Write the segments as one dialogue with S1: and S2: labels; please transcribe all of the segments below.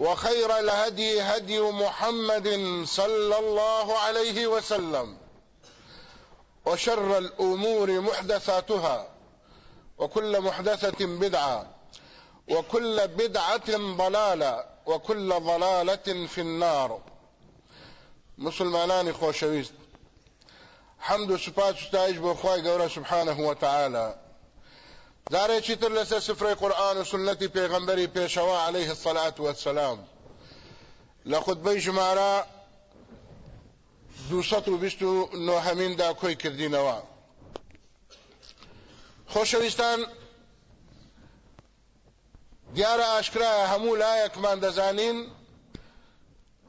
S1: وخير الهدي هدي محمد صلى الله عليه وسلم. وشر الأمور محدثاتها. وكل محدثة بدعة. وكل بدعة ضلالة. وكل ضلالة في النار. مسلمانان خوشويست حمد سبحانه وتعالى. جارێکی تر لەسەر سفرەی قورآن و سنەتی پێغەمبەری پێشەوە عليه الصلاة والسلام لە خودبەی ژمارە دووسەد و بیست و نۆهەمیندا کۆی کردینەوە. خۆشەویستان دیارە ئاشکرایە هەموو لایەکمان دەزانین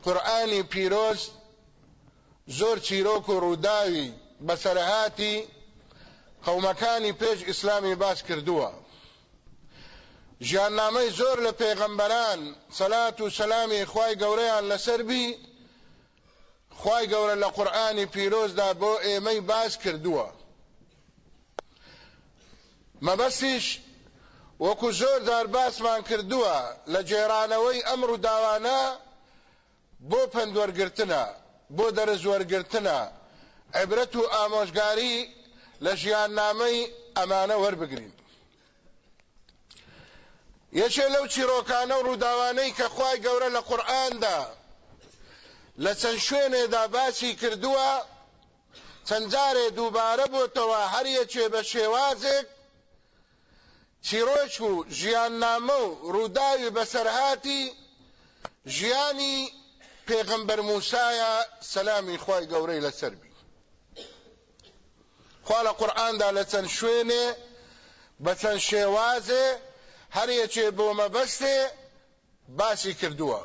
S1: قورئانی پیرۆز زۆر چیرۆک و ڕووداوی بەسەرهاتی قەومەکانی پێش ئیسلامی باس کردووە. ژیاننامەی زۆر لە پێغەمبەران سەلات و سەلامی خوای گەورەیان لەسەر بی خوای گەورە لە قورئانی پیرۆزدا بۆ ئێمەی باس کردووە. مەبەستیش وەکو زۆر جار باسمان کردووە لە جێرانەوەی ئەمر و داوانە بۆ پندوەرگرتنە بۆ دەرەزوەرگرتنە عیبرەت و ئامۆژگاری لە ژیان نامەی ئەمانە وەربگرین. یەکێ لەو چیرۆکانە و ڕووداوانەی کە خوای گەورە لە قورئاندا لە چەند شوێنێدا باسی کردووە چەند جارێ دووبارە بۆتەوە هەر یەکێ بە شێوازێک چیرۆک و ژیاننامە و ڕووداوی بەسەرهاتی ژیانی پێغەمبەر موسایە سەلامی خوای گەورەی لەسەر لە قورئاندا لە چەند شوێنێ بە چەند شێوازێ هەر یەکێ بۆ مەبەستێ باسی کردووە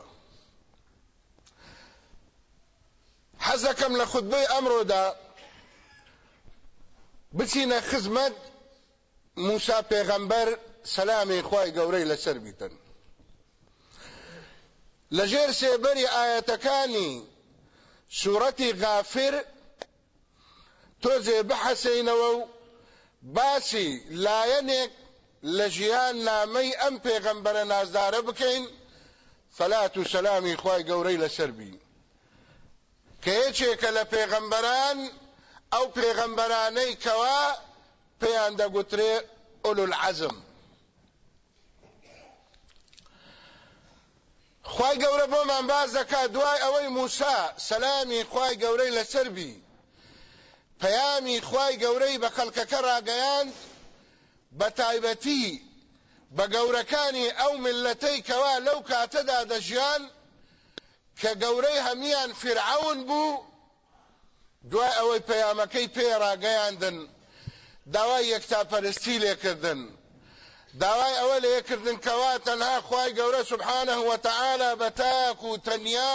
S1: حەزەکەم لە خودبەی ئەمڕۆدا بچینە خزمەت موسا پێغەمبەر سەلامی خوای گەورەی لەسەر بیتن. لەژێر سێبەری ئاەتەکانی غافر تۆزێ بحەسەینەوە و باسی لایەنێک لە ژیان نامەی ئەم پێغەمبەرە نازدارە بکەین فەلات و سەلامی خوای گەورەی لەسەر بی کە یەکێکە لە پێغەمبەران ئەو پێغەمبەرانەی کەوا پێیان دەگوترێ ئولو العزم خوای گەورە بۆمان باز دەکات دوای ئەوەی موسا سەلامی خوای گەورەی لەسەر بی پەیامی خوای گەورەی بە خەڵکەکە ڕاگەیاند بە تایبەتی بە گەورەکانی ئەو ملەتەی کەوا لەو کاتەدا دەژیان کە گەورەی هەمیان فرعون بوو دوای ئەوەی پەیامەکەی پێڕاگەیاندن داوای یەکتاپەرستی لێکردن داوای ئەوە لێکردن کەوا تەنها خوای گەورە سبحانه وتعالى بەتاک و تەنیا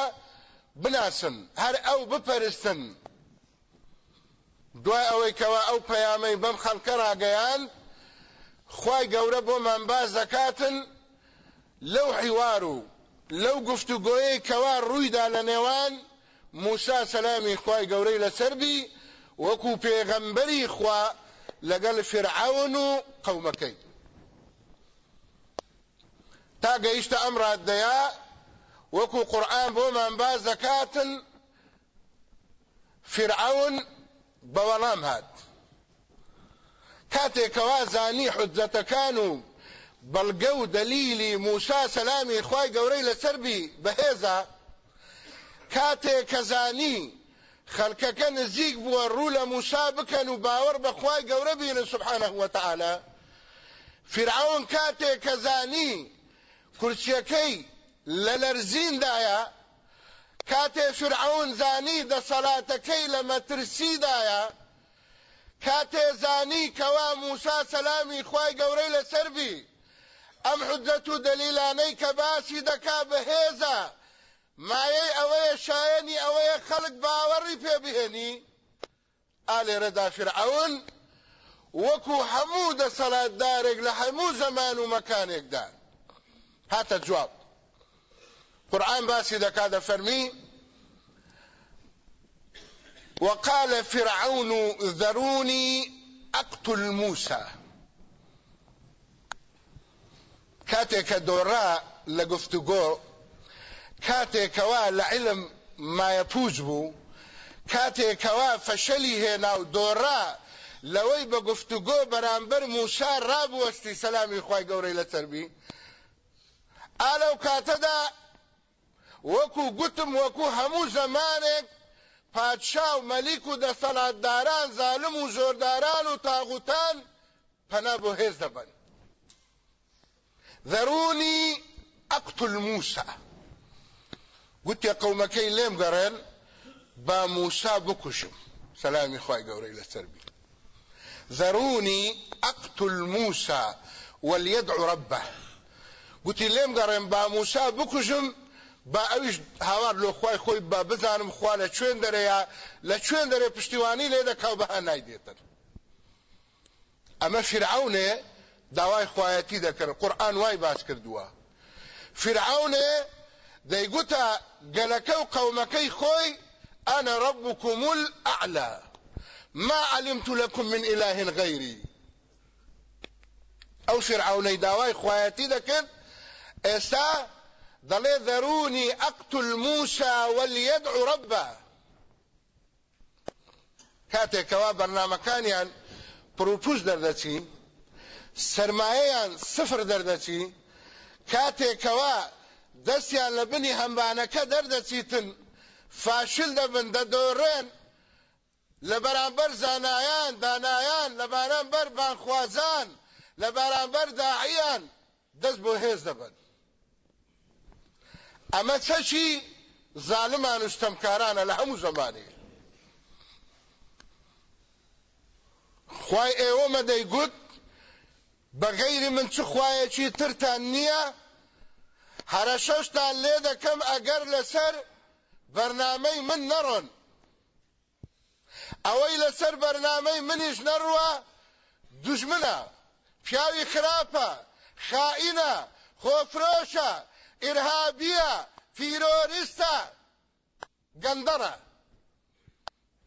S1: بناسن. هەر ئەو بپەرستن. دوای ئەوەی کەوا ئەو پەیامەی بەم خەڵکە ڕاگەیان خوای گەورە بۆمان باز دەکاتن لەو حیوار و لەو گفتوگۆیەی کەوا ڕوویدا لە نێوان موسا سەلامی خوای گەورەی لەسەربی وەکو پێغەمبەری خوا لەگەڵ فرعون و قەومەکەی تا گەیشتە ئەم ڕاددەیە وەکو قورآن بۆمان باز دەکاتن فرعون بەوەڵام هات. کاتێکەوا زانی حجەتەکان و بەڵگە و دەلیلی موسا سەلامی خوای گەورەی لەسەربی بەهێزە کاتێک کە زانی خەڵکەکە نزیک بووە ڕوو لە موسا بکەن و باوەڕ بەخوای گەورە بینن سبحانه وتعالى فرعون کاتێک کە زانی کورسیەکەی لە لەرزیندایە کاتێ فرعون زانی دەسەڵاتەکەی لە مەترسیدایە. کاتێ زانی کەوا موسا سەلامی خوای گەورەی لەسەربی ئەم حجەت و دەلیلانەی کە باسی دەکا بەهێزە. مایەی ئەوەیە شایەنی ئەوەیە خەڵک باوەڕی پێ بهێنی. ئالێرەدا فرعون وەکو هەموو دەسەڵاتدارێک لە هەموو زەمان و مەکانێکدا. هاتە جواب. قرآن باسی دەکا دەفەرمی وقال فرعون ذروني أقتل موسى. کاتێکە دۆڕا لە گفتوگۆ کاتێکەوە لە علم مایەپوج بوو کاتێکەوە فەشەلی هێنا و دۆڕا لەوەی بە گفتوگۆ بەرامبەر موسا ڕابوەستی سەلامی خی گەورەی لە تەربی ئالەو کاتەدا وەکو گوتم وەکو هەموو زەمانێک پادشا و مەلیک و دەسەڵاتداران زالم و زۆرداران و تاغوتان پەنا بۆ هێز دەبن ذروني اقتل موسى قلت يا قومكي ليم قرن با موسى بكشم سلامي خواهي قوري لسربي ذروني اقتل موسى وليدعو ربه. قلت ليم قرن با موسى بكشم با ئەویش هاوار لۆ خی خۆی با بزانم خوا لە کوێن دەرەیە لە کوێن دەرێ پشتیوانی لێ دەکاو بەها نایدێتن. ئەمە فرعونێ داوای خوایەتی دەکرد قورآن وای باس کردووە. فرعونێ دەیگوتە گەلەکە و قەومەکەی خۆی ئەنە ڕبکم الأعلى ما علمت لكم من إله غيري ئەو فرعونەی داوای خوایەتی دەکرد ئێستا دەڵێ ذروني أقتل موسى وليدعو ربه کاتێکەوە بەرنمەکانیان پرۆپوش دەردەچی سرمایەیان سفر دەردەچی کاتێکەوە دەستیان لە بنی هەمبانەکە دەردەچیتن فاشل دەبن دەدۆڕێن لە بەرامبەر زانایان دانایان لە بارانبەر بانخوازان لە بارانبەر داعیان دەست بۆ هێز دەبن. ئەمە چەچی زالمان وستەمکارانە لە هەموو زەمانێ خوای ئێوەمە دەیگوت بەغەیری من چ خوایەکی ترتان نییە؟ هەرە شەشتان لێ دەکەم ئەگەر لەسەر بەرنامەی من نەڕۆن. ئەوەی لەسەر بەرنامەی منیش نەڕوە دوژمنە پیاوی خراپە خائینە خۆفرۆشە ئرهابیە تیرۆریستە گەندەڕە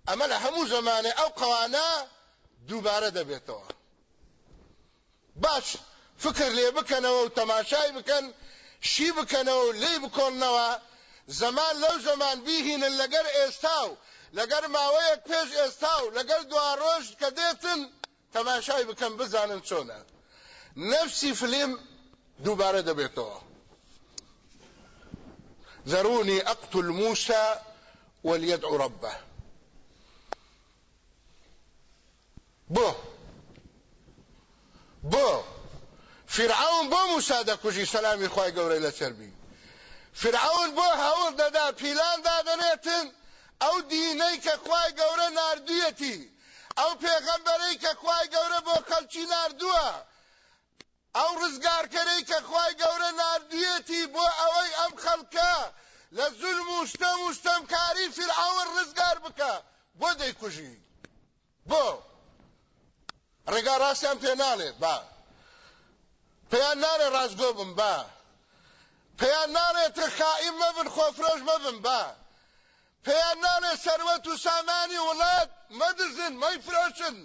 S1: ئەمە لە هەموو زمانێ ئەو قەوانە دووبارە دەبێتەوە باش فکر لێ بکەنەوە و تەماشای بکەن شی بکەنەوە و لی بکۆنەوە زەمان لەو زەمان بیهینن لەگەر ئێستا و لەگەر ماوەیەک پێش ئێستا و لەگەر دوا ڕۆژ کە دێتن تەماشای بکەن بزانن چۆنە نفسی فلیم دووبارە دەبێتەوە ذروني أقتل موسى وليدعو ربه. بۆ بۆ فرعون بۆ موسا دەکوژی سەلامی خی گەورەی لەسەربی فرعون بۆ هەوڵ دەدا پیلان دادنێتن ئەو دینەی کە خوای گەورە نردویەتی ئەو پێغەمبەرەی کە خوای گەورە بۆ خەلکی نردووە ئەو ڕزگارکەرەی کە خوای گەورە نردویەتی بۆ ئەوەی ئەم خەڵکە لە زولم و شتەم و شتەمکاری فرعون ڕزگار بکە. بۆ دەیکوژی. بۆ. ڕێگا ڕاستیان پێ ناڵێت با. پێیان ناڵێ ڕاستگۆ بن با. پێیان ناڵێت خائین مەبن خۆفرۆش مەبن با. پێیان ناڵێ سەروەت و سامانی وڵات مەدزن مەی فرۆشن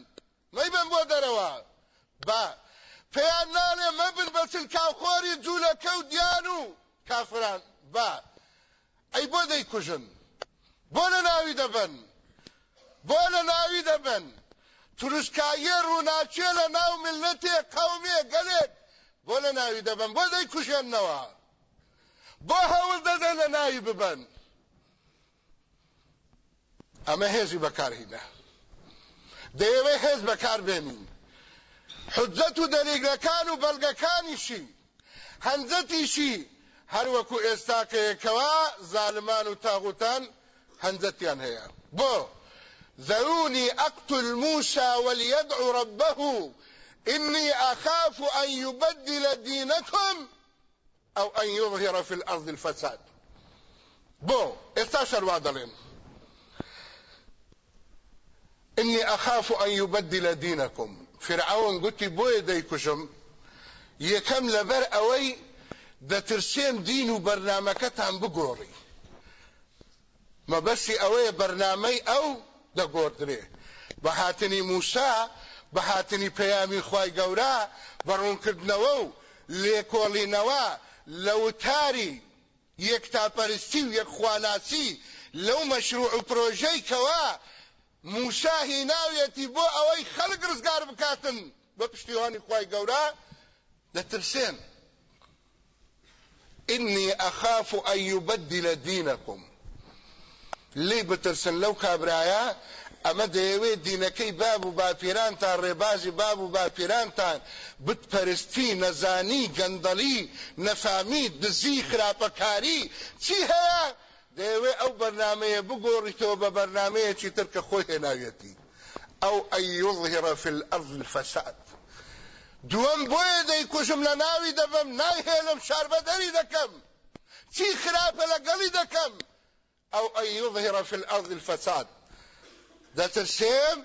S1: مەی بن بۆ دەرەوە. با. پێیان ناڵێ مەبن بە چلکاوخۆری جوولەکە و دیان و کافران. با. ئەی بۆ دەیکوژن. بۆ لە ناوی دەبن. بۆ لە ناوی دەبن. تروسکایە ڕووناچێ لە ناو ملەتێ قەومێ گەلێک. بۆ لە ناوی دەبن. بۆ دەیکوژێننەوە. بۆ هەوڵ دەدەن لە ناوی ببن. ئەمە هێزی بەکارهینە. دەیەوێ هێز بەکار بێنین حجەت و دەریگەکان و بەڵگەکانیشی هەنجەتیشی هەر وەکو ئێستاکەیەکەوە زالمان و تاغوتان هەنجەتیان هەیە بۆ ذروني أقتل موسى وليدعو ربه. إني أخاف أن يبدل دينكم أو أن يظهر في الأرض الفساد. بو استاشر وادلين إني أخاف أن يبدل دينكم. فرعون گوتی بۆیە دەیکوژم؟ یەکەم لەبەر ئەوەی دەترسێن دین و بەرنمەکەتان بگۆڕی. مەبەسی ئەوەیە بەرنمەی ئەو دەگۆدرێ بە هاتنی موسا بە هاتنی پەیامی خی گەورە بەڕوونکردنەوە و لێکۆڵینەوە لە وتاری یەکتاپەرستی و یەکخواناسی لەو مەشروع و پرۆژەی کەوە موسا هیناویەتی بۆ ئەوەی خەڵک ڕزگار بکاتن. بە پشتیوانی خی گەورە دەترسێن. إني أخاف أن يبدل دينكم. لي بترسن لو كابرايا ئەمە دەیەوێت دینەکەی باب و باپیرانتان ڕێبازی باب و باپیرانتان. بتپەرستی نەزانی گەندەڵی نەفامی دزی خراپەکاری. چی هەیە؟ دەیەوێت ئەو بەرنمەیە بگۆڕیتەوە بە بەرنمەیەکی ترکە خۆی هێناوێتی ئەو ئەی یظهر في الأرض الفساد. دووەم بۆیە دەیکوژم لە ناوی دەبم نایهێنم شاربەدەری دەکەم. چی خراپە لەگەڵی دەکەم؟ ئەو ئەی یظهر في الأرض الفساد. دەترسێم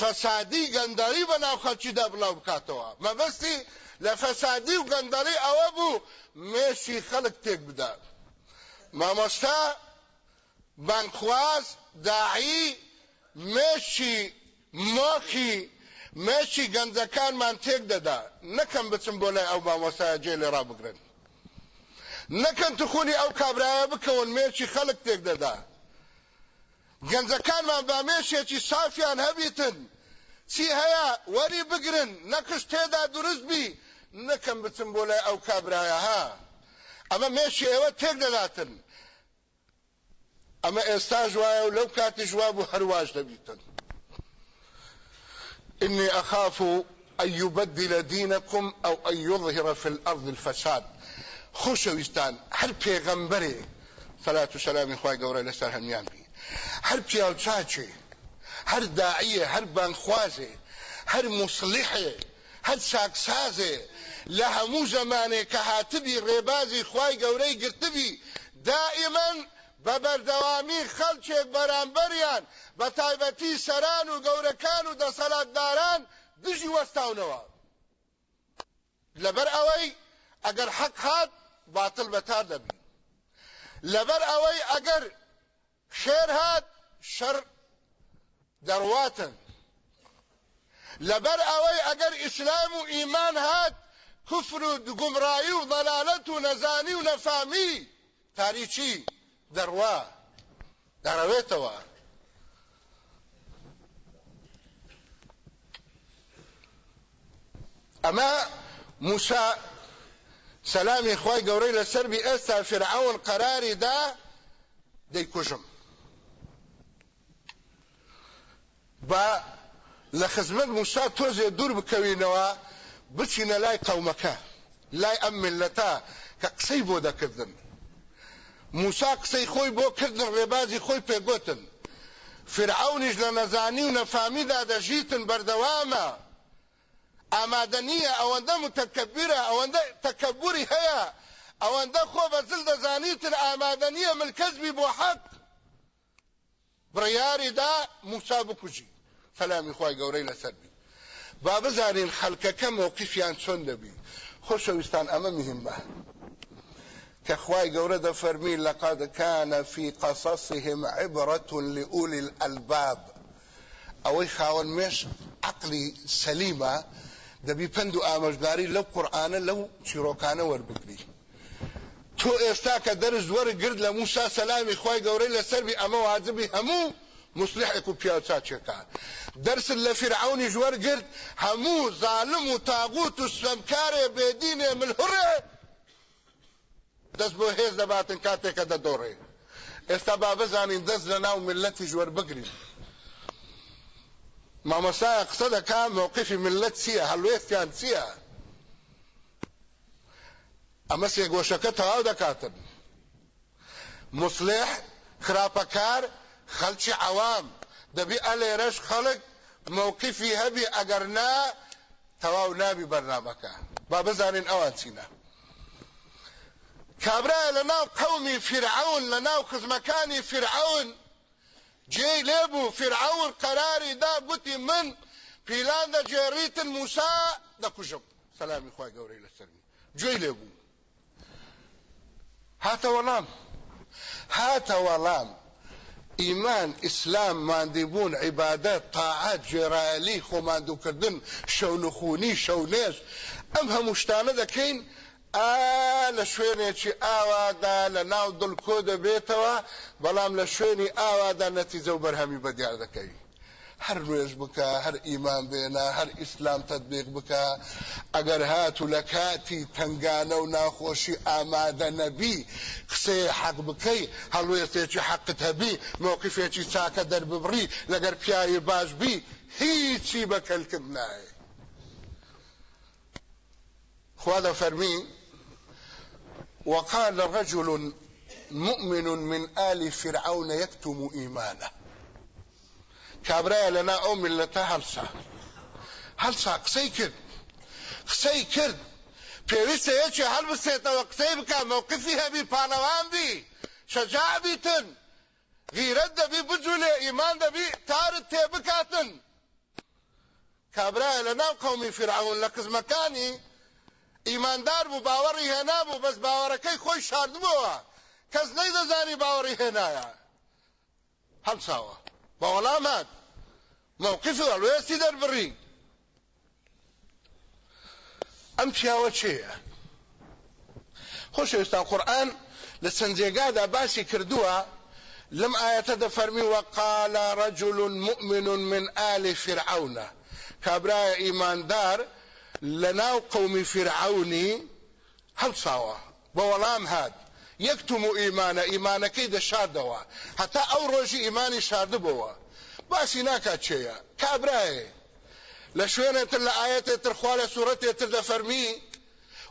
S1: فەسادی گەندەڵی بەناو خەڵکیدا بڵاو بکاتەوە. مەبەستی لە فەسادی و گەندەڵی ئەوە بوو مێشی خەڵک تێک بدات. مامۆستا بانخواز داعی مێشی مۆخی مێشی گەنجەکانمان تێک دەدا. نەکەم بچم بۆ لای ئەو مامۆستایە جێ لێ ڕابگرن. نەکەن تخونی ئەو کابرایە بکەون مێشی خەڵک تێک دەدا. گەنجەکانمان بامێشێکی سافیان هەبیتن. چی هەیە؟ وەری بگرن. نەکش تێدا دروست بی. نەکەم بچم بۆ لای ئەو کابرایە ها. ئەمە مێشی ئێوە تێک دەداتن ئەمە ئێستا ژوایە و لەو کاتی ژوا بوو إني أخاف أن يبدل دينكم أو أن يظهر في الأرض الفساد. خوشويستان هر پیغمبري صلاة و خواه قورا لسر هميان بي هەر پیاوچاچێ هەر داعیە هەر بانخوازێ هەر مصلحێ هەر چاکسازێ لە هەموو زمانێک کە هاتبی ڕێبازی خوای گەورەی گرتبی دائیمەن بە بەردەوامی خەڵکێک بەرامبەریان بە تایبەتی سەران و گەورەکان و دەسەڵاتداران دژی وەستاونەوە. لەبەر ئەوەی ئەگەر حەق هات باتڵ بەتار دەبی لەبەر ئەوەی ئەگەر خێر هات شەڕ دەڕواتن. لەبەر ئەوەی ئەگەر ئیسلام و ئیمان هات کوفر و گومڕایی و ضەلالەت و نەزانی و نەفامی تاریچی دەڕوا دەڕەوێتەوە ئەمە موسا سەلامی خی گەورەی لەسەر بی ئێستا فرعون قەراری دا دەیکوژم با لە خزمەت موسا تۆزێ دوور بکەوینەوە بچینە لای قەومەکە لای ئەم ملەتە کە قسەی بۆ دەکردن. موسا قسەی خۆی بۆ کردن ڕێبازی خۆی پێگوتن. فرعونیش لە نەزانی و نەفامیدا دەژیتن بەردەوامە. ئامادە نییە ئەوەندە متەکەبیرە ئەوەندە تەکەبوری هەیە. ئەوەندە خۆ بەزل دەزانیتن ئامادە نییە ملکەزبی بۆ حەق. بڕیاری دا موسا بکوژی. سەلامی خی گەورەی لەسەر بی. با بزانین خەلکەکە مووقفیان چۆن دەبی خۆشەویستان ئەمە مهمە كخواي قولة فرمين لقد كان في قصصهم عبرة لأولي الألباب. أوي خاون مش عقلي سليمة دەبی پند و ئامۆژگاری لەو قورآانە لەو چیرۆکانە وەربگری تۆ ئێستا کە دەرز وەرە گرد لە موسا سەلامی خی گەورەی لەسەربی ئەمە واجبی هەموو مصلحێک و پیاچاچێکان دەرسن لە فرعونی ژوەر گرت هەموو ظالم و تاغوت و سوەمکارێ بێدینێ ملهڕێ دەست بۆ هێز دەباتن کاتێکە دەدۆڕێ ئێستا با بزانین دەست لە ناو ملەتی ژوەر بگرین مامۆسایە قسە دەکا مووقفی ملت چییە هەلوێستیان چییە ئەمە سێگۆشەکە تەواو دەکاتن مسلح خراپەکار خەلکی عوام. دەبی ئەلێرەش خەڵک مووقفی هەبی نا تەواو نابی بەرنامەکە با بزانین ئەوان چینە کابرا لە ناو قەومی فرعون لە ناو فرعون. جێی لێبوو فرعون قەراری دا گوتی من. پیلان دەجێڕیتن موسا دەکوژم سەلامی خوای گەورەی لەسەرمی گوێی لێبوو هاتە وەڵام هاتە وەڵام ئیمان ئیسلام ماندیبوون عیبادەت تاعات جێرایەلی خۆماندووکردن شەونخونی شەونێش ئەم هەموو شتانە دەکەین لە شوێنێکی ئاوادا لە ناو دڵکۆ دەبێتەوە بەڵام لە شوێنی ئاوادا نەتیجە و بەرهەمی بەدیار دەکەی هەر نوێژ بکە هەر ئیمان بێنە هەر ئیسلام تەدبیق بکە ئەگەر هات و لە کاتی تنگانە و ناخۆشی ئامادە نەبی قسەی حەق بکەی هەڵوێستێکی حەقت هەبی مووقفێکی چاکە دەرببڕی لەگەر پیاوی باش بی هیچی بەکەلکرد نایە خوا دەفەرمی وقال رجل مؤمن من آل فرعون يكتم إيمانه كابرايا لنا أو ملتا هلسا هلسا قسەی کرد. قسەی کرد. پێویستە یەکی هەڵبسێتەوە قسەی بکە مووقفی هەبی پانەوان بی. شەجاع بیتن. غیرەت دەبی بجولێ ئیمان دەبی تارت تێ بکاتن. کابراایە لە ناو قومی فرعون لە قزمەکانی ئیماندار بوو باوەڕی هێنا بوو بەس باوەڕەکەی خۆی شاردبووە کەس نەیدەزانی باوەڕی هێنایە. هەڵساوە بە وەڵامات مووقفی هەڵوێستی دەربڕی ئەم پیاوە چێیە خۆشەویستان قورآن لە چەند جێگادا باسی کردووە لم آية دفرمي وقال رجل مؤمن من آل فرعون كابراء إيمان دار لناو قوم فرعوني هل صاوة بولام هاد یەکتم و ئیمانە ئیمانەکەی دەشاردەوە. هەتا ئەو ڕۆژی ئیمانی شاردبەوە باسی ناکات چێە؟ کابرایە. لە شوێنێتتر لە ئاەتێتتر خوا لە سوورەتێتتر دە فەرمی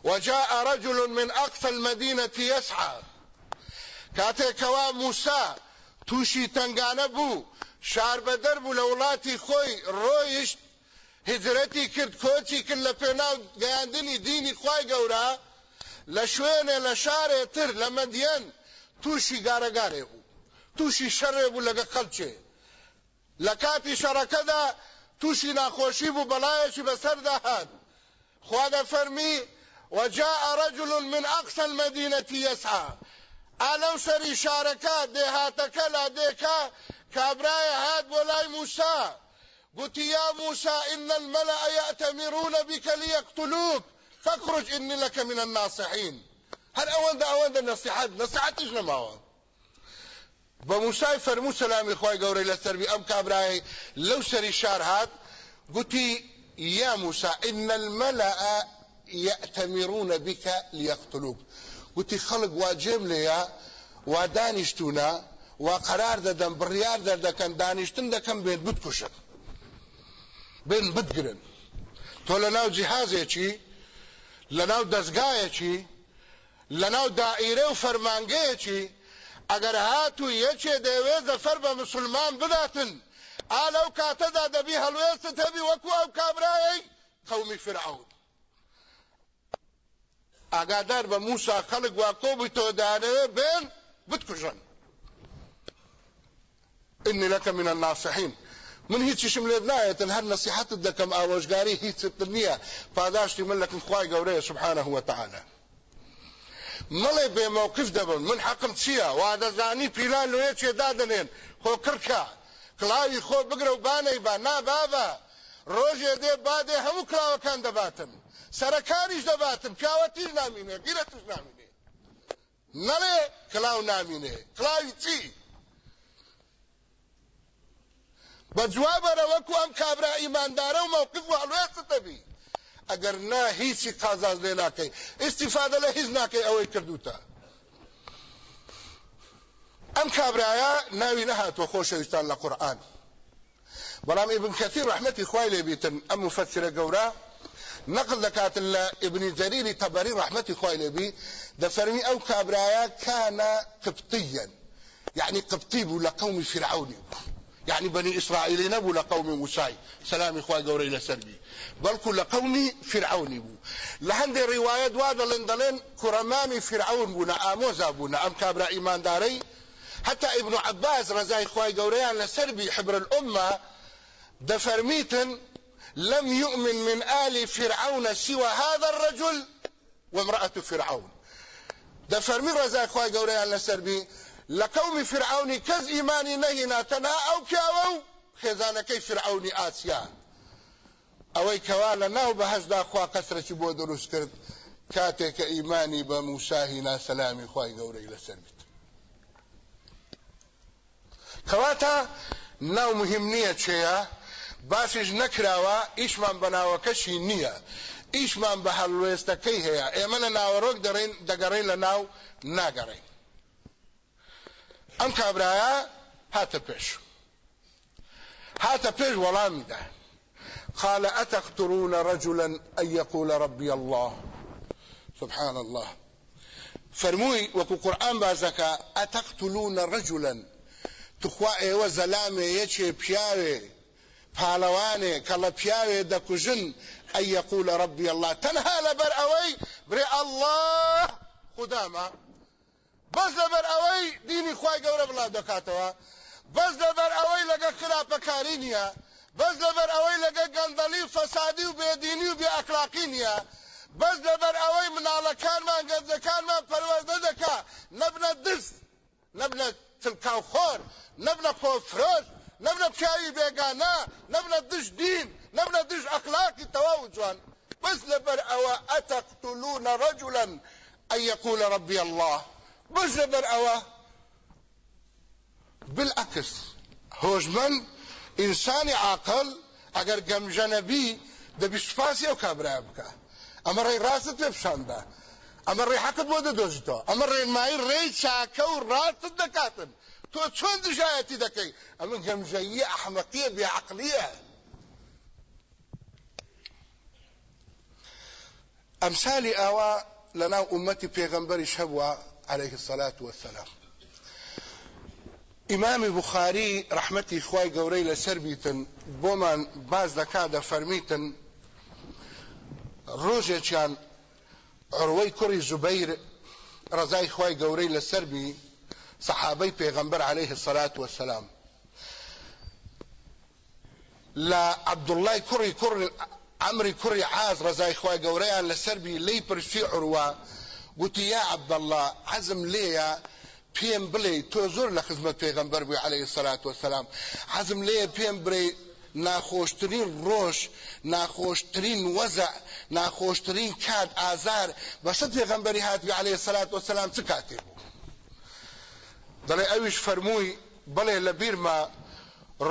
S1: وجاء رجل من أقصى المدينة يسعى. كاتكوا موسى توشي تنگانه بو شار بدر بو لولاتي خوي رويش هجرتي کرد کوچی کرد لپناو گیاندنی دینی خوای گورا لە شوێنێ لە شارێ تر لە مەدیەن تووشی گارەگارێ بوو. تووشی شەڕێ بوو لەگە خەلچێ لە کاتی شەڕەکەدا تووشی ناخۆشی بوو بەلایەکی بەسەردا هات خوا دەفەرمی، وجاء رجل من أقصى المدينة يسعى. ألو سري شاركا دهاتك لا ديكا كابرايا هاد ولاي موسى قلت يا موسى إن الملأ يأتمرون بك ليقتلوك. فاخرج إني لك من الناصحين. هل أول ده أول ده نصيحات نصيحات إيش نماوا بموسى فرمو سلام إخوائي قوري لسربي أم كابراي لو سري شار هاد قلت يا موسى إن الملأ يأتمرون بك ليقتلوك. قلت خلق واجب ليا ودانشتونا وقرار ددن بريار ددن دانشتن دكن بين بتكشن بن بتگرن. تۆ لە ناو دەستگایەکی لە ناو دائیرە و فەرمانگەیەکی ئەگەر هاتوو یەکێ دەوێت زەفەر بە مسلمان بداتن ئا لەو کاتەدا دەبی هەڵوێستت هەبی وەکو ئەو کابرایەی قەومی فرعون. ئاگادار بە موسا خەڵک وا کۆبووی تۆ دانەوێ بێن بتکوژن إني لك من الناصحين. من هیچیشم لێت نایەتن هەر نصیحەتت دەکەم ئاوەژگاری هیچت نییە. پاداشتی من لەکن خوای گەورەیە سبحانه وتعالى مەڵێ بێمەوقف دەبن من حەقم چییە؟ وا دەزانی پیلان لێ چێ دادنێن. خۆ کڕکە. کڵاوی خۆ بگرە و بانەی با نابابە ڕۆژێ دێ بادێ هەموو کلااوەکان دەباتم. سەرەکانیش دەباتم. پیاوەتیش نامینێ گیرەتش نامینێ. نەڵێ کلااو نامینێ. کلاوی چی؟ بە جوابەرە وەکو ئەم کابرا ئیماندارە و مووقف و هەڵوێستتەبی ئەگەر نا هیچی قازاز لێ ناکەی استیفادە لە هیچ ناکەی ئەوەی کردوتە. ئەم کابرایە ناوی نەهاتوە خۆشەویستان لە قورآن. بەڵام ابن كثير رحمتي خوای لێ بیتن ئەم مفسرە گەورە نقل لە ابن جرير تبري رحمتي خوای لێ بی دەفەرمی ئەو کابرایە كان قبطيا يعني قبطي قومی فرعونی بوو. يعني بني إسرائيل نبو لقوم موسى. سلام إخوة قوري لسربي بل كل قوم فرعون بو. لهند رواية دواد لندلين كرمامي فرعون بونا آموزا بونا أم كابرا إيمان داري. حتى ابن عباس رزاي إخوة قوريان لسربي حبر الأمة دفرميتن لم يؤمن من آل فرعون سوى هذا الرجل وامرأة فرعون. دفرمي رزاي إخوة قوريان لسربي لقوم فرعون كز ايماني نهينا تنا او كاو خزانه كي فرعون اسيا اوي كوا لناو بهز دا خوا قصرش بو دروس كرد كاتك ايماني بموساهنا سلامي خواي غوري لسربت كواتا ناو مهمنيه چيا باسیش نکراوە ئیشمان بەناوەکەشی نییە. ئیشمان بە هەلوێستەکەی هەیە. ئێمە لە ناوەڕۆک دەڕین دەگەڕین لە ناو ناگەڕین. ئەم کابرایە هاتە پێش. هاتە پێش وەڵامیدا قال أتقتلون رجلا أن يقول ربي الله. سبحان الله. فرموي وكو قرآن بازكا أتقتلون رجلا. تخوا أيوه زلامه يچه پیاوه پالوانه کله پیاوه دکوژن أن يقول ربي الله. تنها لبر اوي بري الله خداما بەس لەبەر ئەوەی دینی خی گەورە بڵاو دەکاتەوە. بەس لەبەر ئەوەی لەگە خراپەکاری نییە. بەس لەبەر ئەوەی لەگە گەندەلی و فەسادی و بێدینی و بێ ئەخلاقی نییە. بەس لەبەر ئەوەی مناڵەکانمان گەنجەکانمان پەروەردە دەکا. نەبنە دست نەبنە تلکاو خۆر نەبنە خۆفرۆش نەبنە پیاوی بێگانە نەبنە دش دین نەبنە دش ئەخلاقی تەواو جوان. بس لبر أو أتقتلون رجلا أن يقول ربي الله. بس لەبەر ئەوە بالعکس هۆژمەند ئینسانی عاقل ئەگەر گەمژەنەبی دەبی سوپاسی ئەو کابرای بکە ئەمە ڕێی ڕاستت پێ پیشاندا ئەمە ڕێ حەقت بۆ دەدۆزیتەوە ئەمە ڕێنمایی ڕێی چاکە و ڕاستت دەکاتن تۆ چۆن دژایەتی دەکەی ئەمە گەمژەیی ئەحمەقیە بێعقلیە ئەمسالی ئاوا لەناو ئومەتی پێغەمبەریش هەبووە عليه الصلاة والسلام. إمام بخاري رحمتي خواي قوري لسربيتن بومان باز دكادا فرميتن روجة كان عروي كوري زبير رزاي خواي قوري لسربي صحابي پیغمبر عليه الصلاة والسلام. لا عبد الله كوري كوري عمري كوري عاز رزاي خواي قوريان لسربي لي برشي عروة گوتی یا عبدالله حزم لێیە پێم بڵێ تۆ زۆر لە خزمەت پێغەمبەر بووی عليه الصلاة والسلام حزم لێیە پێم بڵێ ناخۆشترین ڕۆژ ناخۆشترین وەزع ناخۆشترین کات ئازار بەسە پێغەمبەری هاتوی عليه الصلاة والسلام چ کاتێ بوو؟ دەڵێ ئەویش فەرمووی بڵێ لە بیرما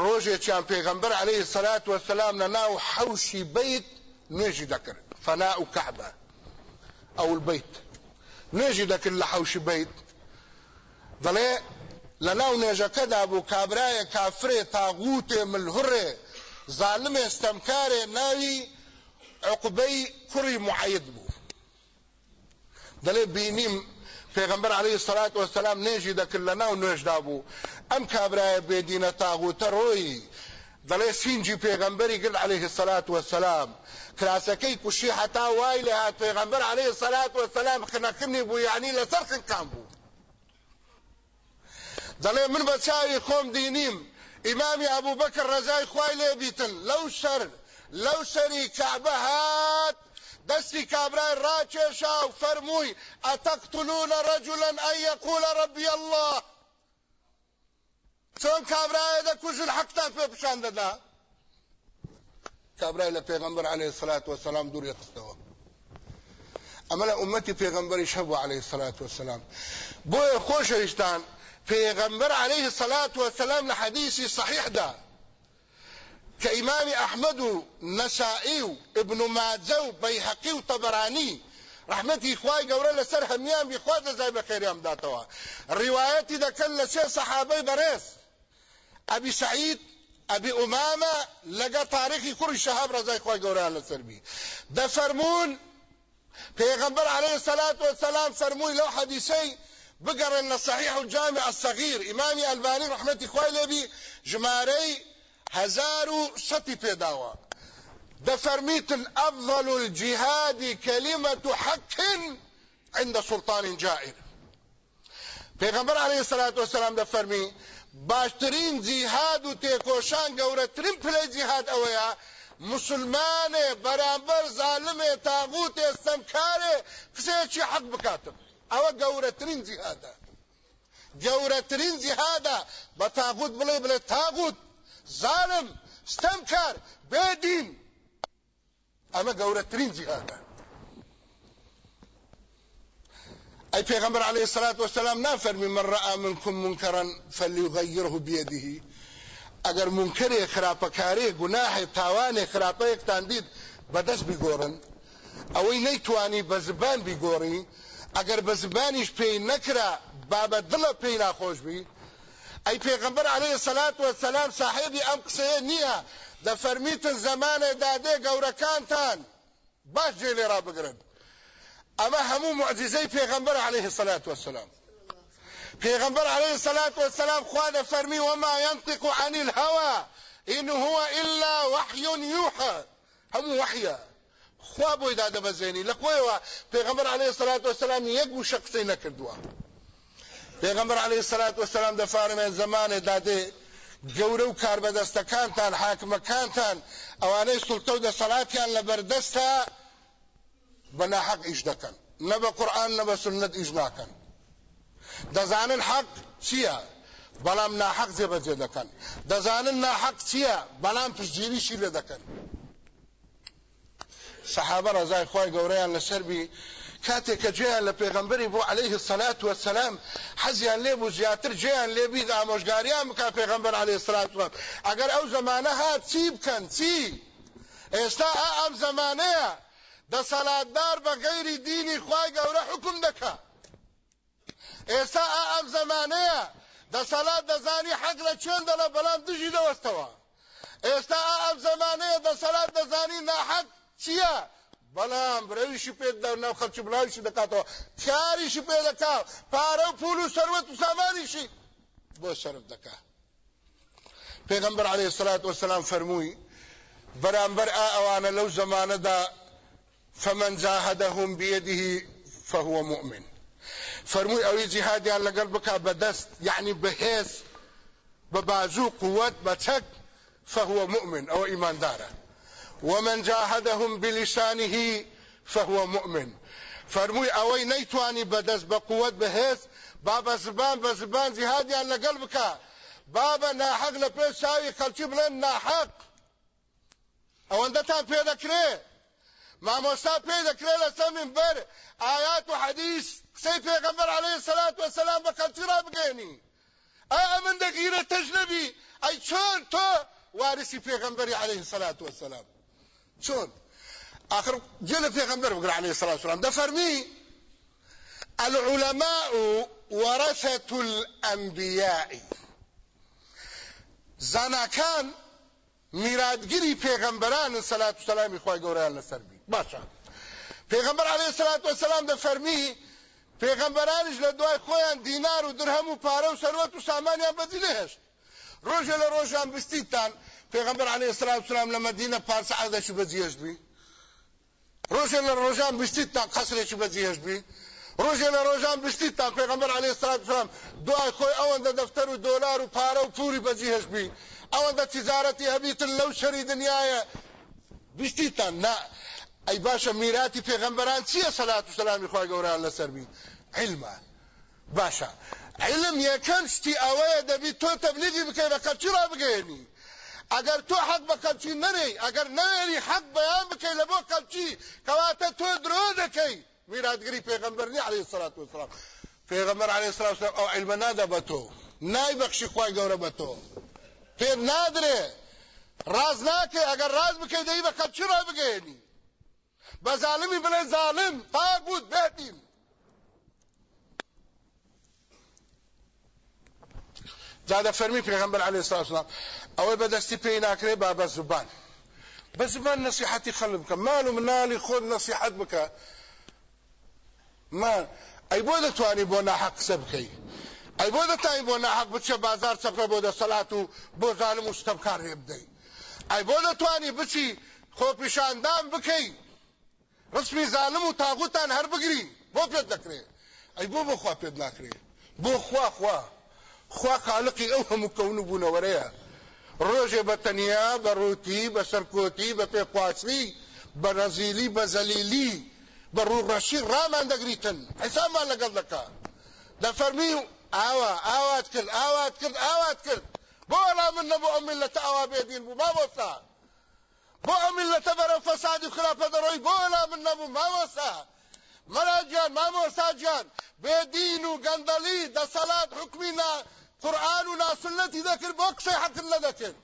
S1: ڕۆژێکیان پێغەمبەر عليه الصلاة والسلام لە ناو حەوشی بیت نوێژی دەکرد. فەنا و کەعبە. ئەو البیت نێژی دەکرد لە حوشی بیت دەڵێ لە ناو نێژەکەدا بوو کابرایە کافرێ تاغوتێ ملهڕێ ظالمێ ستەمکارێ ناوی عقبەی کوڕی معید بوو دەڵێ بینیم پێغمبەر عليه الصلاة والسلام نێژی دەکرد لە ناو نوێژدا بوو ئەم کابرایە بێدینە تاغوتە ڕۆی دەڵێ سینجی پێغمبەری گرد عليه الصلاة والسلام کراسەکەی کوشی حتا وای لە هات پێغمبەر عليه الصلاة والسلام خنەکردنی بوو یعنی لەسەر خنکان بوو دەڵێ من بە چاوی خۆم دینیم ئیمامی ئەبوو بەکر ڕزای خوای لێ بیتن لەو شەر لەو شەری کعبە هات و فەرمووی ئەتەقتلونە ڕەجولا ئەن یەقول ڕەبی الله؟ چۆن کابرایە دەکوژن حەقتان پێ پیشان دەدا؟ کابرای لە پێغەمبەر عەلەیهی سەلات وەسەلام دووری خستەوە ئەمە لە ئومەتی پێغەمبەریش هەبوو عەلەیهی سەلات وەسەلام. بۆیە خۆشەویستان پێغەمبەر عەلەیهی سەلات وەسەلام لە حەدیثی صحیحدا. كإمام أحمد نسائي ابن ماجه بيهقي وطبراني رحمتي إخوائي قورا لسر هميان بإخوات زي بخيريام داتوا الروايات إذا كان لسي صحابي بريس أبي سعيد أبي أمامة لقى تاريخي كل الشهاب رزاي إخوائي قورا لسر بي ده فرمون پیغمبر عليه الصلاة والسلام فرمون لو حديثي بقر ان صحيح الجامع الصغير امامي الباني رحمتي خوای لبي جماري هزار و. سەتی پێداوە دەفەرمیتن ئەفضل الجهاد كلمة حق عند سلطان جائر. پێغمبەر عليه الصلاة والسلام دەفەرمی باشترین جیهاد و تێکۆشان گەورەترین پلەی جیهاد ئەوەیە مسلمانێ بەرامبەر زالمێ تاغوتێ سەمکارێ قسەیەکی حەق بکاتم. ئەوە گەورەترین جیهادە. گەورەترین جیهادە. بە تاغوت بڵێ بڵێ تاغوت. ظالم ستەمکار بێدین. ئەمە گەورەترین جیهادە. أي پیغمبر عليه الصلاة والسلام نافرمي من رأى منكم منكرا فليغيره بيده اگر منکر خراپکاری گناه تاوان خراپەیەکتان دیت بەدەست بیگۆڕن ئەوەی نەیتوانی بە زبان بیگۆڕی ئەگەر بە زبانیش پێی نەکرا بابە دڵە پێی ناخۆش بی. ئەی پێغمبەر عليه الصلاة والسلام صاحبی ئەم قسەیە نییە دەفەرمیتن زمانێ دادێ گەورەکانتان باش جێ لێ ڕابگرن ئەمە هەموو معجزەی پێغمبەر عليه الصلاة والسلام. پێغمبەر عليه الصلاة والسلام خوا دەفەرمی وما ينطق عن الهوى إن هو إلا وحي يوحى هەموو وحيە خوا بۆی دادەبەزێنی لە خۆیەوە پێغمبەر عليه الصلاة والسلام یەک بوو شەقسەی نەکردووە. پیغمبر علیه الصلاة والسلام د فارمه زمانه داده گەورە و کاربەدەستەکانتان حاکمەکانتان ئەوانەی سڵتە و دەسەڵاتیان لە بەردەستە بە ناحەق ئیش دەکەن نە بە قورآن نە بە سنت ئیش ناکەن دەزانن حەق چییە بەڵام ناحەق جێبەجێ دەکەن دەزانن ناحەق چییە بەڵام پشتگیریشی لێ دەکەن سەحابە ڕزای خۆی گەورەیان لەسەر بی کاتێک کە جێیان لە پێغمبەری بۆ عليه الصلاة والسلام حەزیان لێ بوو زیاتر جێیان لێ بیت ئامۆژگاریان بکا پێغمبەر عليه الصلاة والسلام. ئەگەر ئەو زمانە هات چی بکەن چی ئێستا ئەم زمانەیە دەسەڵاتدار بە غەیری دینی خوای گەورە حکم دەکا ئێستا ئەم زمانەیە دەسەڵات دەزانی حەق لە چێن دەڵە بەڵام دژی دەوەستەوە ئێستا ئەم زمانەیە دەسەڵات دەزانی ناحەق چییە بەڵام برەویشی پێ ناو خەلکی بڵاویشی دەکاتەوە کاریشی پێ دەکات پارە و پول و سەروەت و سامانیشی بۆ سەرف دەکا پێغەمبەر عەلەیهی السەلات وەسەلام فەرمووی بەرامبەر ئا ئەوانە لەو زەمانەدا فمن جاهدهم بيده فهو مؤمن. فرمووی ئەوەی جیهادیان لەگەڵ بکا بەدەست یعنی بەهێز بە بازوو قووەت بە چەک فهو مؤمن ئەوە ئیماندارە ومن جاهدهم بلسانه فهو مؤمن. فرموی اوی نیتوانی بدست بقوت بهیس بابا زبان بزبان جهادیان لقل بکا بابا ناحق لپی ساوی خلچی بلن ناحق. ئەوەندەتان پێ دەکرێ مامۆستا پێ دەکرێ لەسەر منبەر ئايات و حەدیث قسەی پێغەمبەر عەلەیهی السەلات وەسەلام بە خەڵکی ڕابگەێنی ئا من دەگیرە تەژنەبی ئەی چۆن تۆ وارسی پێغەمبەری عەلەیهی السەلات وەسەلام شلون؟ آخر جل في غنبر بقرأ عليه الصلاة والسلام. ده فرمي العلماء ورثة الأنبياء. زناكان میرادگیری پیغمبران صلوات و سلام خوای ګوریان لسر بي باشا پیغمبر علیه الصلاة والسلام ده فرمی پێغەمبەرانیش لە دوای خۆیان دینار و درهەم و پارە و سەروەت و سامانیان بەدی نەهێشت ڕۆژە لە ڕۆژان بستیتان پێغەمبەر عەلەیهی سەلام سلام لە مەدینە پارچە عەدەشی بەجێهێشت بی ڕۆژێ لە ڕۆژان بستیتان قەسرێکی بەجێهێشت بی ڕۆژێ لە ڕۆژان بستیتان پێغەمبەر عەلەیهی سەلام سلام دوای خۆی ئەوەندە دەفتەر و دۆلار و پارە و پوری بەجێهێشت بی ئەوەندە تیجارەتی هەبیتن لەو شەری دنیاە بیستیتان نا ئەی باشە میراتی پێغەمبەران چییە سەلات و سەلامی خوا گەوران لەسەر بی علمە باشە علم یەکەم شتی ئەوەیە دەبی تۆ تەبلیغی بکەی بە کەلچی ڕابگەێنی ئەگەر تۆ حەق بە کەلچی نەرەی ئەگەر نەوێری حەق بەیان بکەی لە بۆ کەلچی کەواتە تۆ درۆ دەکەی. میراتگری پێغەمبەرنی عەلەیهی سەلات وسەلام پێغەمبەر عەلەیهی سەلات وسەلام ئەو علمە نادا بە تۆ. نایبەخشی خوای گەورە بە تۆ. پێ نادرێ. ڕاز ناکەی ئەگەر ڕاز بکەی دەی بە کەلچی ڕابگەێنی بە زالمی بڵێ زالم پاک بوت بێتیم. جادە فەرمی پێغەمبەر عەلەیهی وسلام ئەوەی بەدەستی پێی ناکرێ با بە زوبان. بە زوبان نەسیحەتی خەڵک بکە. مال و مناڵی خۆت نەسیحەت بکە. ما ئەی بۆ دەتوانی بۆ ناحەق قسە بکەی. ئەی بۆ دەتانی بۆ ناحەق بازار چەپڕە بۆ دەسەڵات و بۆ زالم و ستەمکار هێ بدەی. ئەی بۆ دەتوانی بچی خۆپیشاندان بکەی. ڕسمی زالم و تاغوتان هەر بگری بۆ پێت دەکرێت ئەی بۆ بۆ خوا پێت ناکرێت بۆ خوا خوا. خوا خالقی ئەو هەموو کەون و بوونەوەرەیە. ڕۆژێ بە تەنیا بە ڕووتی بە سەرکۆتی بە پێخواچی بە ڕەزیلی بە زەلیلی بە ڕوڕەشی ڕامان دەگریتن. حسابمان لەگەڵ دەکا. دەفەرمی ئاوا ئاوات کرد ئاوات کرد ئاوات کرد. بۆ وەڵا من نەبوو ئەو میلەتە ئاوا بێدین بوو مامۆستا بۆ ئەو میلەتە بەرەو فەسادی خراپە دەڕۆی بۆ وەڵا من نەبوو مامۆستا. مەراجیان مامۆستا گیان بێدین و گەندەلی دەسەڵات حکمی قورآن و ناسنەتی دەکرد بۆ قسەی حەقن نەدەکرد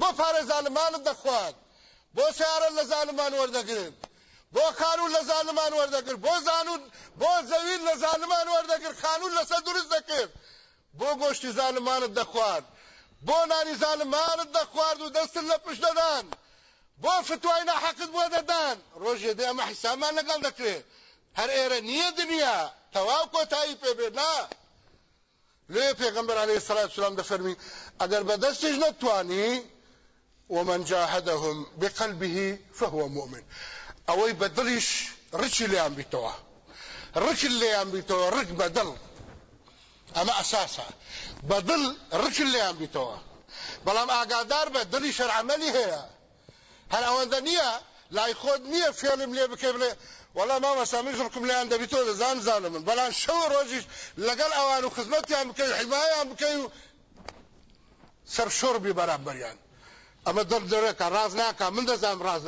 S1: بۆ پارە زالمانت دەخوات. بۆ سیارە لە زالمان وەردەگرن بۆ قانون لە زالمان وەردەگرت. بۆ زانون بۆ زەوین لە زانمان وەردەگرت. قانون لەسەر دروست دەکرد. بۆ گۆشتی زانمانت دەخوارد بۆ نانی زانمانت دەخوارد و دەستن لە پشت دەدان. بۆ فتوای ناحەقت بۆ دەدان. ڕۆژێ دێ ئەمە حیسامان لەگەڵ دەکرێت. هەر ئێرە نییە دنیا. تەواو کۆتایی پێبێت نا لێ پێغمبەر عليه الصلاة والسلام دەفەرمی. ئەگەر بەدەستیش نەتوانی ومن جاهدهم بقلبه فهو مؤمن. ئەوەی بەدڵیش ڕچی لێیان بیتەوە. ڕچ لێیان بیتەوە ڕک بەدڵ ئەمە ئەساسە. بەدڵ ڕچ لێیان بیتەوە بەڵام ئاگادار بە دڵی شەرعەمەلی هەیە هەر ئەوەندە نییە لای خۆت نییە فێڵم لێ بکەی بڵێ وەڵام مامەسا من ژڕکم لەیان دەبی تۆ دەزان زانە من بەڵام شەو ڕۆژیش لەگەڵ ئەوان و خزمەتیان بکەی حیمایان بکەی و سەر شۆڕبی بەرامبەریان ئەمە دەردەرەکە حەز ناکە من دەزانم حەز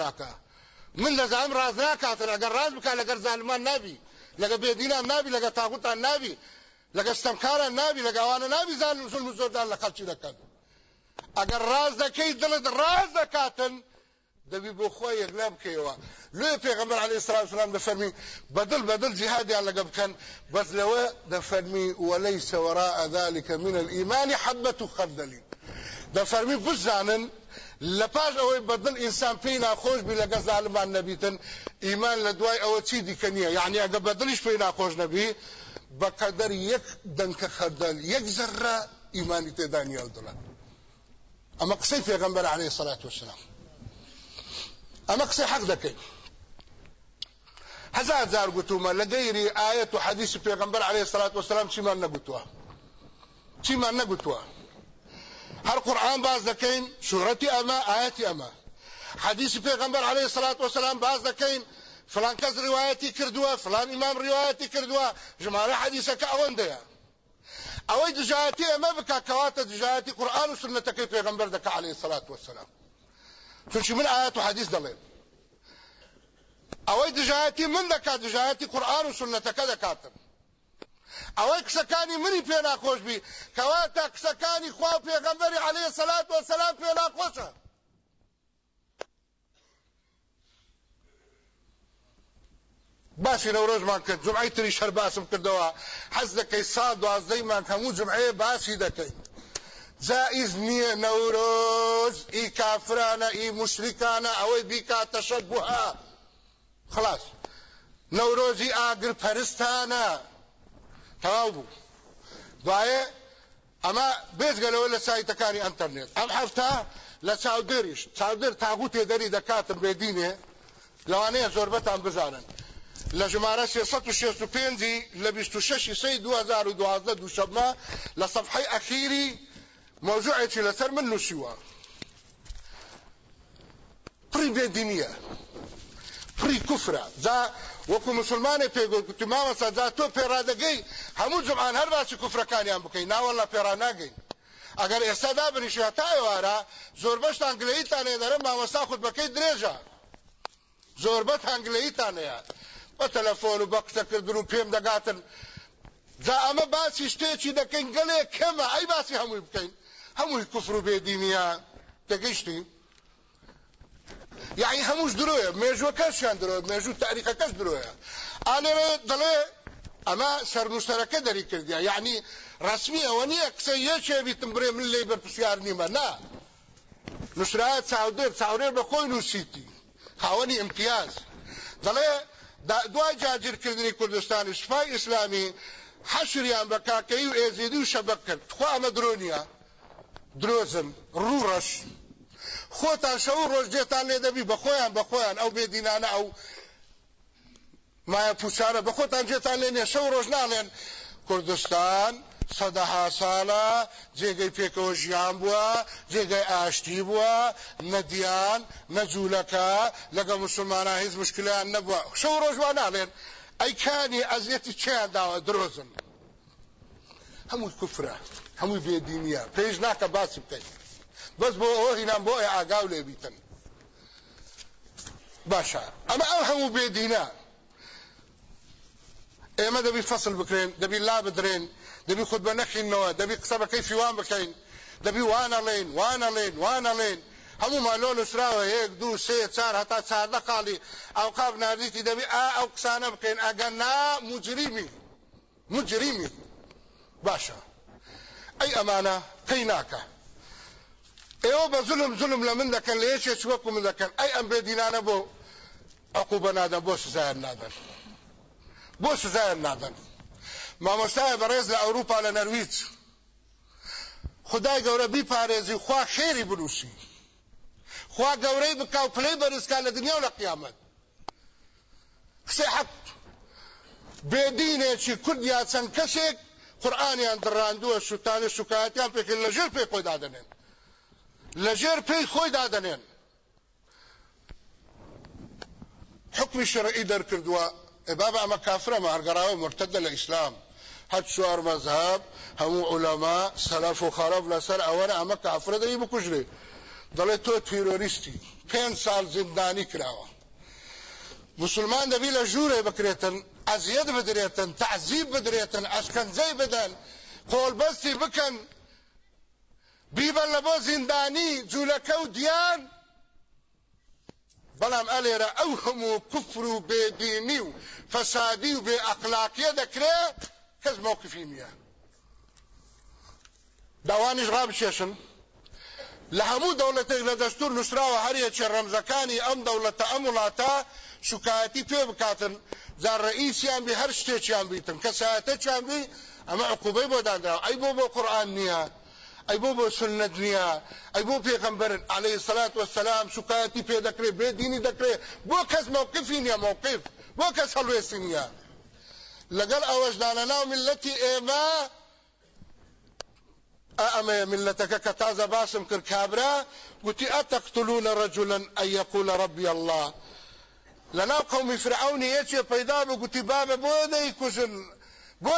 S1: من دەزانم حەز ناکاتن ئەگەر حەز بکە لەگەر زالمان نابی لەگە بێدینان نابی لەگە تاغوتان نابی لەگە ستەمکاران نابی لەگە ئەوانە نابی زالم زولم زۆردان لە خەڵکی دەکەن ئەگەر حەز دەکەی دڵت حەز دەکاتن دەبی بۆ خۆی یەکلا بکەیەوە لێ پێغەمبەر عەلەیهی سەلام سەلام دەفەرمی بەدڵ بەدڵ جیهادیان لەگە بکەن بەس لەوە دەفەرمی وليس وراء ذلك من الإيمان حبة خردل. دەفەرمی بزانن لە پاش ئەوەی بەدڵ ئینسان پێی ناخۆش بی لەگە زالمان نەبیتن ئیمان لە دوای ئەوە چی دیکە نییە یعنی ئەگە بەدڵیش پێی ناخۆش نەبی بەقەدەر یەک دەنکە خەردەل یەک زەرە ئیمانی تێدا نیە دڵە ئەمە قسەی پێغەمبەر عەلەیهی سەلات وسلام ئەمە قسەی حەق دەکەین هزار جار گوتومە لە گەیری ئاەت و حەدیثی پێغەمبەر عەلەیهی الصلاة والسلام چیمان نەگوتووە چیمان نەگوتووە هەر قورآن باس دەکەین سوورەتی ئەمە ئاەتی ئەمە حەدیثی پێغەمبەر عەلەیهی الصلاة والسلام باس دەکەین فلان کەس ڕواەتی کردووە فلان ئیمام ڕواەتی کردووە ژمارە حەدیثەکە ئەوەندەیە ئەوەی دژایەتی ئەمە بکە کەواتە دژایەتی قورآن و سنەتەکەی پێغەمبەر دەکە عەلەیهی الصلاة والسلام. چونکی من ئاەت و حەدیث دەڵێن ئەوەی دژایەتی من دەکات دژایەتی قورآن و سنەتەکە دەکاتن ئەوەی قسەکانی منی پێ ناخۆش بی کەواتە قسەکانی خوا پێغەمبەری عەلەیهی سەلات وەسەلام پێ ناخۆشە. باسی نەورۆژمان کرد جمعی تری شەر باسم کردەوە حەز دەکەی سا دوازدەیمان هەموو جمعەیە باسی دەکەین. جائز نییە نەورۆز ئی کافرانە ئی مشریکانە ئەوەی بیکاتە شەبوها خلاص. نەورۆزی ئاگر پەرستانە. تمام بو دعاية اما بيزقل ولا ساي تكاني انترنت ام حفتها لساو ديريش ساو دير تاغوتي داري دكاتب بيدينه. لوانه زوربت ام بزانن لجماره 365 ل 26 سي 2012 دوشبنا لصفحه اخيري موضوعي چې لسر منو شوا پری بدینیه پری کفره ځا وکو مسلمانې پیګو چې ما وسه ځا ته پیرادګي هەموو جمعان هەر باسی کوفرەکانیان بکەین ناوەڵا پێڕا ناگەین. ئەگەر ئێستا دابنیشی هەتا ئێوارە زۆر بەشتان گلەیتان ێدەرە مامەستا خودبەکەی درێژە. زۆربەت هەنگلەیتانەیە بە تەلەفۆن و بە قسەکردن و پێم دەگاتن. جا ئەمە باسی شتێکی دەکەین گەلێک کەمە. ئەی باسی هەمووی بکەین. هەمووی کوفر و بێدینیە. تەگەیشتی یعنی هەمووش درۆیە. مێژوەکەشیان درۆ مێژوو تاریخەکەش درۆیە. ئالێرە دەڵێ ئەمە سەرنووسەرەکە دەری کردیا. یعنی ڕسمی ئەوە نییە قسە یەکێ بیتم برێ من لێ بەرپسیار نیمە. نا. نووسرایە چاودێر چاورێر بە خۆی نووسیتی. خاوەنی امتیاز دەڵێ دوای جاگیرکردنی کوردستانی سوپای ئیسلامی حەشریان بە کاکەی و ئێزیدی و شەبەک کرد. خوا ئەمە درۆ نییە درۆزن ڕوڕەش خۆتان شەو ڕۆژ جێتان لێ دەبی بە خۆیان بە خۆیان ئەو بێدینانە ئەو مایە پوچارە بە خۆتان جێتان لێ نیە شەو ڕۆژ ناڵێن. کوردستان سەدەها ساڵە جێگەی پێکەوە ژیان بووە جێگەی ئاشتی بووە نەدیان نەجوولەکە لەگە مسلمانە هیچ مشکلیان نەبووە. شەو ڕۆژوان ناڵێن. ئەیکانی ئەزیەتی چیان داوە؟ درۆزن. هەمووی کوفرە هەمووی بێدینیە. پێش ناکە باسی بکەین. بەس بۆ ئەوە هینان بۆ ئەی ئاگاو لێ بیتن. باشە. ئەمە ئەو هەموو بێدینە. ئێمە دەبی فەصل بکرێن دەبی لا بدرێن دەبی خود بە نەخینەوە دەبی قسە بەکەی فیوان بکەین دەبی وانەڵێن وانەڵێن وانەڵێن هەموو مالۆ نووسراوە یەک دوو سێ چار هەتا چاردە قاڵی ئەو قاب نردیتی دەبی ئا ئەو قسانە بکەین ئەگەر نا مجریمی مجریمی باشە ئەی ئەمانە پێی ناکە ئێوە بە زلم زلم لە من دەکەن لە یەکێک وەکو من دەکەن ئەی ئەم بێدینانە بۆ عقوبە نادەن بۆ سزایان بۆ سزایان نادەن مامۆستایە بەڕێز لە ئەوروپا لە نەرویج. خدای گەورە بیپارێزی خوا خێری بنووسی. خوا گەورەی بکا و پلەی بەرزکا لە دنیا و لە قیامەت. قسە حەق. بێدینێکی کورد یا چەند کەسێک قورآانیان دڕاندووە سووتانی سوکایەتیان پێکرد لەژێر پێی خۆی دادنێن لەژێر پێی خۆی دادنێن حکمی شرعی دەرکردووە. بابا ئەمە کافرە هەرگەڕاوە مرتدە لە ئیسلام هەر چوار مەذهب هەموو عولەما سەلەف و خەرەف لەسەر ئەوەنە ئەمە کافرە دەی بکوژرێ دەڵێ تۆ تیرۆریستی پێنج ساڵ زیندانی کراوە مسلمان دەبی لە ژوورێ بکرێتن ئەزیەت بدرێتن تعزیب بدرێتن ئەشکەنجەی بدەن قۆڵبەستی بکەن بیبەن لە بۆ زیندانی جوولەکە و دیان. بەڵام ئەلێرە ئەو هەموو کوفر و بێدینی و فەسادی و بێ ئەقلاقیە دەکرێت کەس مووقفی نییە. داوانیش ڕابچێشن لە هەموو دەوڵەتێک لە دەستور نووسراوە هەریەکێ ڕەمزەکانی ئەم دەوڵەتە ئەم وڵاتە شکایەتی پێ بکاتن. جا ڕئیسیان بی هەر شتێکیان بیتن. کەسایەتەکیان بی ئەمە عقوبەی بۆ دانراوە ئەی بۆ بۆ قورئان نییە. بۆ سنت ئەی بۆ پێغەمبەرن عليه الصلاة والسلام شکایەتی پێ دەکرێت بێ دینی دەکرێت بۆ کەس موقفی نییە موقف؟ کەس هەڵوێستی نییە لەگەڵ ئەوەشدانە ناو ملەتی ئێمە ئەمە ملەتەکە کە تازە باسم کرد کابرا گوتی ئەتەقتلون رجلا ئەن يقول ربي الله. لەناو قومی فرعونی یەکێ پەیدا بوو گوتی بابە بۆ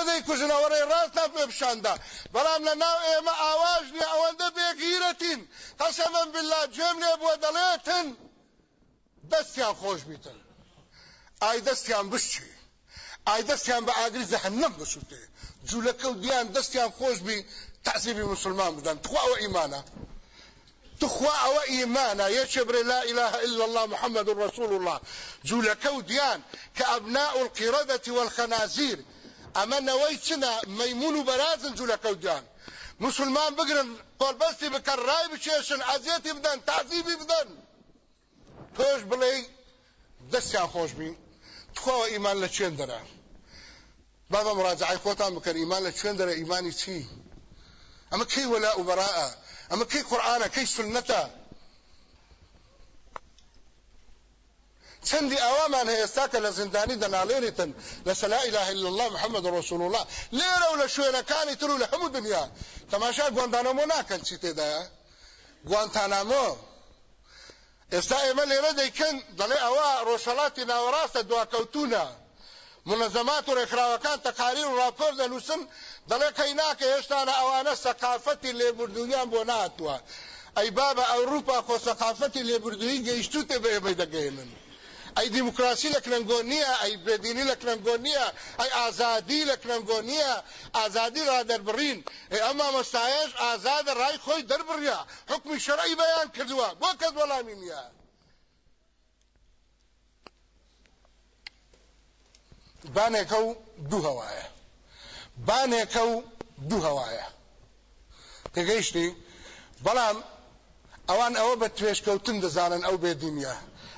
S1: دەیکوژن ئەوەڕێ ڕاستان پێ بشاندا بەڵام لە ناو ئێمە ئاواژ نیە ئەوەندە بێگیرەتین قەسەمەن بالله جێم لێ بووە دەڵێتن دەستیان خۆش بیتن. ئای دەستیان بشچی؟ ئای دەستیان بە ئاگری زەهەنەم بسووتێ جوولەکە و دییان دەستیان بی تعزیبی مسلمان بدەن تخوا ئەوە ئیمانە تخوا ئەوە ئیمانە یەکێ برێ لا إله إلا الله محمد رسول الله. جوولەکە و ئەبناء القردة والخنازير ئەمە نەوەی چنە؟ مەیمون و بەرازن جوولەکە و دییان مسلمان بگرن قۆربەستی بکەن ڕای بچێشن ئەزیەتی بدەن تعزیبی بدەن. تۆش بڵێ دەستیان خۆش بین. خۆ ئیمان لە چێن دەرە؟ بابا مراجعی خۆتان بکەن ئیمان لە چێن دەرە؟ ئیمانی چی؟ ئەمە کەی وەلا و بەراءە ئەمە کەی قورآانە کەی سنەتە چەندی ئەوامان هەیەستا کە لە زیندانی دەناڵێنیتن لە سەلا إله إلا الله محمد رسول الله لێرە و لە شوێنەکانی تر و لە هەموو دنیا. تەماشا گۆندانەمۆ ناکەن چی تێدایە گوانتانامۆ. ئێستا ئێمە لێرە دەیکەن دەڵێ ئەوە ڕۆژهڵاتی ناوەڕاستە دواکەوتونە منەزەمات و ڕێکخراوەکان تەقاریر و راپۆر دەنووسن دەڵێ کەی ناکە هێشتانە ئەوانە سەقافەتی لێبوردویان بۆ ناتوە ئەی بابە ئەوروپا خۆ سەقافەتی لێبوردووی گەیشتوتێ بە ئێمەی دەگەێنن ئەی دیموکراسی لە کنەنگۆ نییە ئەی بێدینی لە کنەنگۆ نییە ئەی ئازادی لە کنەنگۆ نییە ئازادی ڕادەربڕین ئەمما مەستایش ئازادە ڕای خۆی دەربڕیا حکمی شەڕی بەیان کردووە. بۆ کەس وەڵامی نییە. بانێکە و دوو هەوایە. بانێکە و دوو هەوایە. تێگەیشتی بەڵام ئەوان ئەوە بە توێشکەوتن دەزانن ئەو بێدینە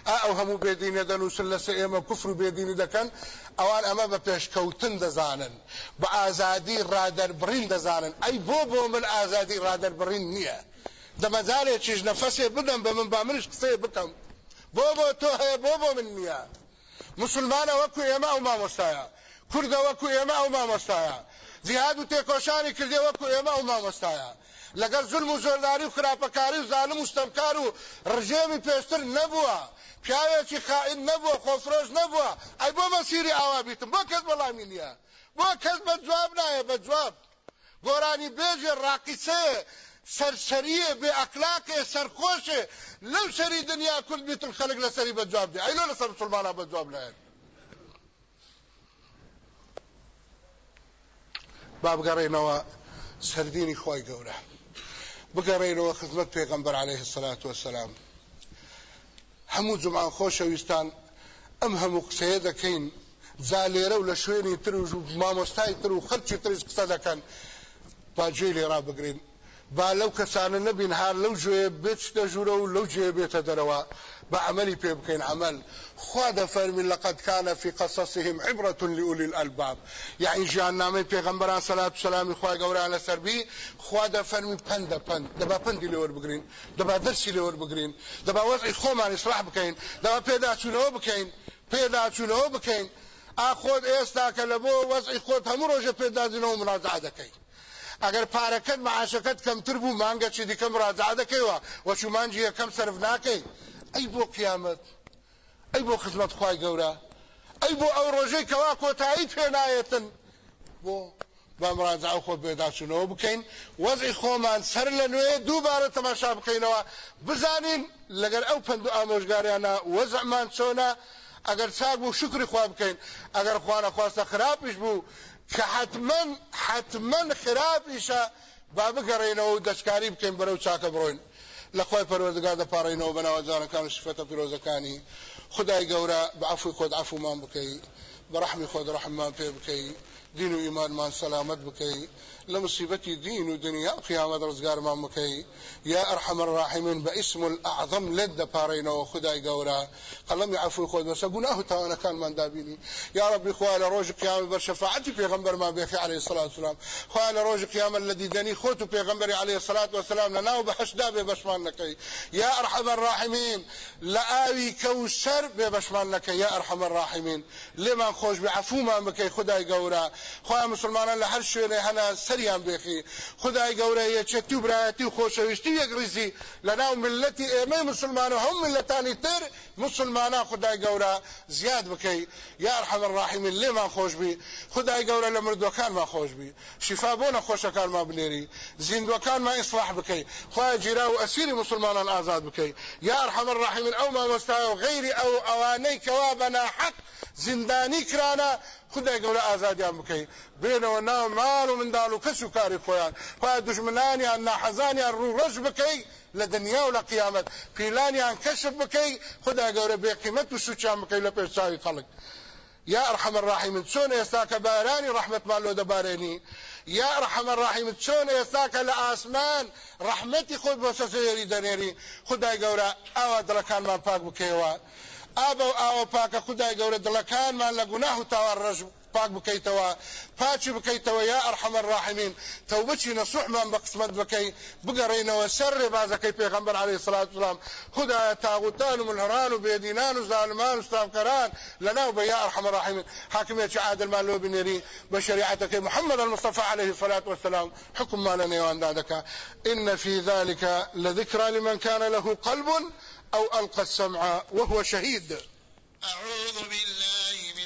S1: ئەو هەموو بێدینە دەنووسن لەسەر ئێمە کوفر و بێدینی دەکەن ئەوان ئەمە بە پێشکەوتن دەزانن. بە ئازادی ڕادەربڕین دەزانن. ئەی بۆ بۆ من ئازادی ڕادەربڕین نییە. دەمەزارێکیش نەفەسێ بدەم بە من با منش قسەیە بکەم. بۆ بۆ تۆ هەیە بۆ بۆ من نییە. مسلمانە وەکو ئێمە ئەو مامۆستایە. کوردە وەکو ئێمە ئەو مامۆستایە. جیهاد و تێکۆشانی کردێ وەکو ئێمە ئەو مامۆستایە. لەگەر زلم و زۆرداری و خراپەکاری و زانم و ستەمکار و ڕژێمی پێشتر نەبووە پیاوێکی خائن نەبووە خۆفرۆش نەبووە ئەی بۆ مەسیری ئاوا بیتم بۆ کەس بەڵامی نییە؟ بۆ کەس بە جواب نایە بە جواب. گۆرانی بێژێ ڕاقیسەیە سەرسەریە بێ ئەکلاکێ سەرخۆشێ لەو سەری دنیا کورد بیتن خەلک لەسەری بە جواب دێ. ئەی لۆ لەسەر مسلمانە بە جواب لایەن با بگەڕێنەوە سەردینی خۆی گەورە. بگەڕێنەوە خزمەت پێغەمبەر عليه الصلاة والسلام هەموو جمعان خۆشەویستان ئەم هەموو قسەیە دەکەین. جا لێرە و لە شوێنی تر و مامۆستای تر و خەرچی ترش قسە دەکەن. با گوێ لێرا بگرین. با لەو کەسانە نەبین هار لەو ژێ بێت دەژورە و لەو جێ بێتە دەرەوە. بعملي بيبكين عمل. خوا دەفەرمی لقد كان في قصصهم عبرة لأولي الألباب. يعني ژیاننامەی پیغمبران صلاة والسلام خوای گەورەیان لەسەر بێ خوا دەفەرمی پەند پەند. دەبا پەندی لێ وەربگرین دەبا دەرسی لێ وەربگرین دەبا وەزعی خۆمان ئیصلاح بکەین دەبا پیدا چونەوە بکەین پیدا چونەوە بکەین ئاخۆت ئێستا کە لە بۆ وەزعی خۆت هەموو ڕۆژە پێدادنەوە منازع دەکەین ئەگەر پارەکەت معاشەکەت کەمتر بوو مانگە چی دیکە مراجعە دەکەیەوە وەچومانجی یەکەم سرف ناکەی ئەی بۆ قیامەت ئەی بۆ خزمەت خوای گەورە ئەی بۆ ئەو ڕۆژەی کەوا کۆتایی پێنایەتن. بۆ با مراجعه خۆ پێداچونەوە بکەین. وەزعی خۆمان سەر لە نوێ دووبارە تەماشا بکەینەوە. بزانین لەگەر ئەو پند و ئامۆژگاریانە وەزعمان چۆنە ئەگەر چاک بوو شکری خوا بکەین. ئەگەر خوانە خواستە خراپیش بوو کە حتمما حتمما خراپیشە با بگەڕێنەوە و دەستکاری بکەین بەرەو چاکە بڕۆین. لەخوای پەروەردگار دەپارڕینەوە بەناوە جوانەکان سیفەتە پیرۆزەکانی خدای گەورە بەعفوی خۆت عفومان بکەی بەڕحمی خۆت ڕحممان پێ بکەی دین و ئیمانمان سەلامەت بکەی. لمصيبتي دين ودنيا. قيامة رزقار ما مكي يا أرحم الراحمين باسم الأعظم لد بارينا وخداي قورا قلم يعفو خود بس قناه تانا كان من دابيني يا ربي خوال روج قيامة برشفاعتي في غنبر ما بيخي عليه الصلاة والسلام. خوال روج قيامة الذي دني خوتو في غنبر عليه الصلاة والسلام. لنا وبحش دابي بشمان لكي يا أرحم الراحمين لآوي كوسر ببشمان لكي يا أرحم الراحمين لما خوش بعفو ما مكي خداي قورا خوال مسلمان لحر شويني هنا سەریان بێخی. خدای گەورە یەکێتی و برایەتی و خۆشەویستی یەکریزی لە ناو ملەتی ئێمەی مسلمان و هەم ملەتانی تر مسلمانە خدای گەورە زیاد بکەی. یا ئەرحەم الراحمین لێمان خۆش بی. خدای گەورە لە مردوەکانمان خۆش بی. شفا بۆ نەخۆشەکانمان بنێری. زیندوەکانمان ئیسلاح بکەی. خوای جیرا و ئەسیری مسلمانان ئازاد بکەی. یا ئەرحەم الراحمین ئەو مامۆستای و غەیری ئەو ئەوانەی کەوا بەناحەق زیندانی کرانە خدای گەورە ئازادیان بکەیت بێنەوە ناو ماڵ و منداڵ و کەس و کاری خۆیان خۆیان دژمنانیان ناحەزانیان ڕوو ڕەش بکەیت لە دنیا و لە قیامەت پیلانیان کەشف بکەیت خدای گەورە بێقیمەت و سوچیان بکەیت لە پێشچاوی خەڵک یا ئەرحەم الراحیمن چۆن ئێستا کە بارانی ڕەحمەتمان لۆ دەبارێنی یا ئەرحەم الراحیمن چۆن ئێستا کە لە ئاسمان ڕەحمەتی خۆت بۆ سەسەیەری دەنێری خدای گەورە ئاوا دڵەکانمان پاک بکەیەوە ئابە و ئاوە پاکە خدای گەورە دڵەکانمان لە گوناه و تاوان ڕژ پاک بکەیتەوە پاچی بکەیتەوە یا ئەرحەمە ڕاحمین تەوبەچی نەسوحمان بە قسمت بکەی بگەڕێنەوە سەر ڕێبازەکەی پێغەمبەر عەلەیهی سڵات وسلام خدایە تاغوتان و ملهران و بێدینان و زالمان و ستامکەران لەناو بە یا ئەرحەمە ڕاحمین حاکمێکی عادلمان لۆ بنێری المصطفى عليه الصلاة والسلام. حكم ما لنا دادك إن في ذلك لذكرى لمن كان له قلب أو ألقى السمع وهو شهيد.
S2: أعوذ بالله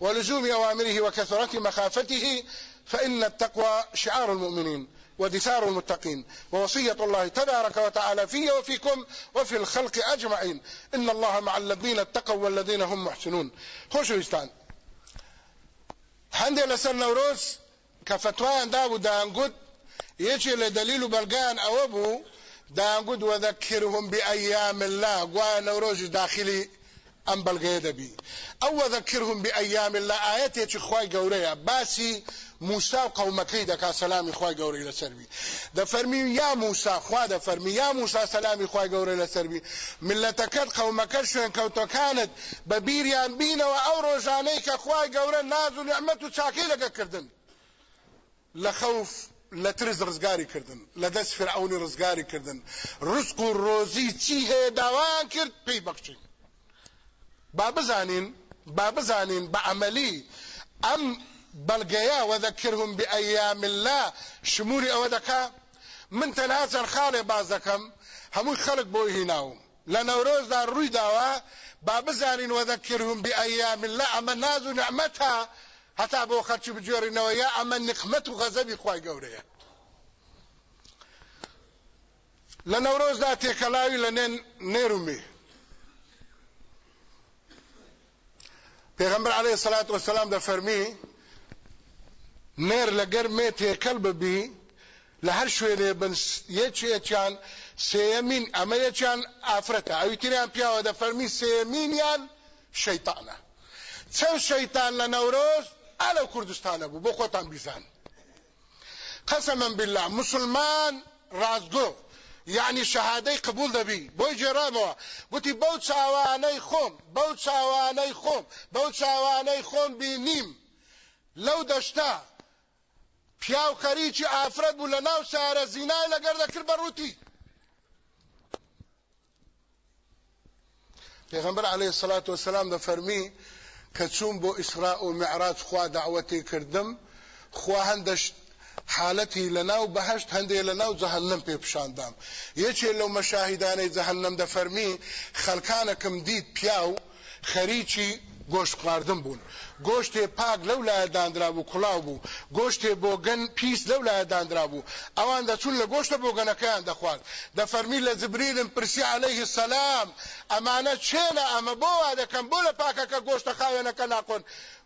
S1: ولزوم أوامره وكثرة مخافته فإن التقوى شعار المؤمنين ودثار المتقين. ووصية الله تبارك وتعالى في وفيكم وفي الخلق أجمعين. إن الله مع الذين اتقوا والذين هم محسنون. خوشو يستان هندي لسر نوروز كفتوان دابو دانقود يجي لدليل بلغان أوبو دانقود وذكرهم بأيام الله قوى داخلي ام بلغه دبي او ذكرهم بايام الله ايات چې خوای ګوریا باسي موسی قومکی د کا سلام خوای ګورې لسربي د فرمی یا موسی خوا د فرمی یا موسی سلام خوای ګورې لسربي ملتکت قومک شون کوتو كانت ببیریان بین او او روزانه ک خوای ګورې ناز او نعمت او چاکی لګه کردن. لخوف لترز رزگاری کردن. لدس فرعون رزگاری کردن. رزق و روزی چی هه داوان کرد پی بخشین با بزانین با بزانین بعملي أم بلقيا وذكرهم بأيام الله. شمولي أو دكا من تنازل خالي بازكم. همو خلق بوي هناو لنوروز دار روي داوا. با بزانين وذكرهم بأيام الله. أما نازو نعمتها. حتى بو خرچ بجوري نويا. أما نقمت وغزبي خواي قوريا. لنوروز دا تيكلاوي لنين نيرومي. پیغمبر علیه الصلاة والسلام دا فرمی نر لگر می تیکل ببی لهر شویلی بن یچی یچان سیمین اما یچان آفرتا اوی تیران پیاوه دا فرمی سیمین یان شیطانه چەند شەیتان لە نەورۆز؟ ئالە کوردستانە بوو بۆ خۆتان بیزان. قەسە من بلا مسلمان ڕازگۆ یعنی شەهادەی قبول دەبی. بۆی جێرامەوە گوتی بەو چاوانەی خۆم بەو چاوانەی خۆم بەو چاوانەی خۆم بینیم. لەو دەشتا پیاو خەریکی ئافرەت بوو لە ناو سارە زینای لەگەر دەکرد بەڕووتی پێغمبەر عليه الصلاة والسلام دەفەرمی کە چوون بۆ ئیسراء و معراج خوا دعوەتی کردم خوا هەندەشت حالەتی لەناو بەهشت هەندێک لەناو جەهنم پێ پیشاندام یەکێ لەو مەشاهیدانەی جەهنم دەفەرمی خەلکانەکەم دیت پیا و خەریکی گۆشت خواردن بوون. گۆشتێ پاک لەو لایە دانرا بوو کوڵاو بوو. گۆشتێ بۆگەن پیس لەو لایە دانرا بوو ئەوان دەچون لە گۆشتە بۆگەنەکەیان دەخوارد دەفەرمی لە جبریلم پرسی عليه سەلام ئەمانە چێنە ئەمە؟ بۆ وا دەکەم بۆ لە پاکەکە گۆشتە خاوێنەکە ناقۆن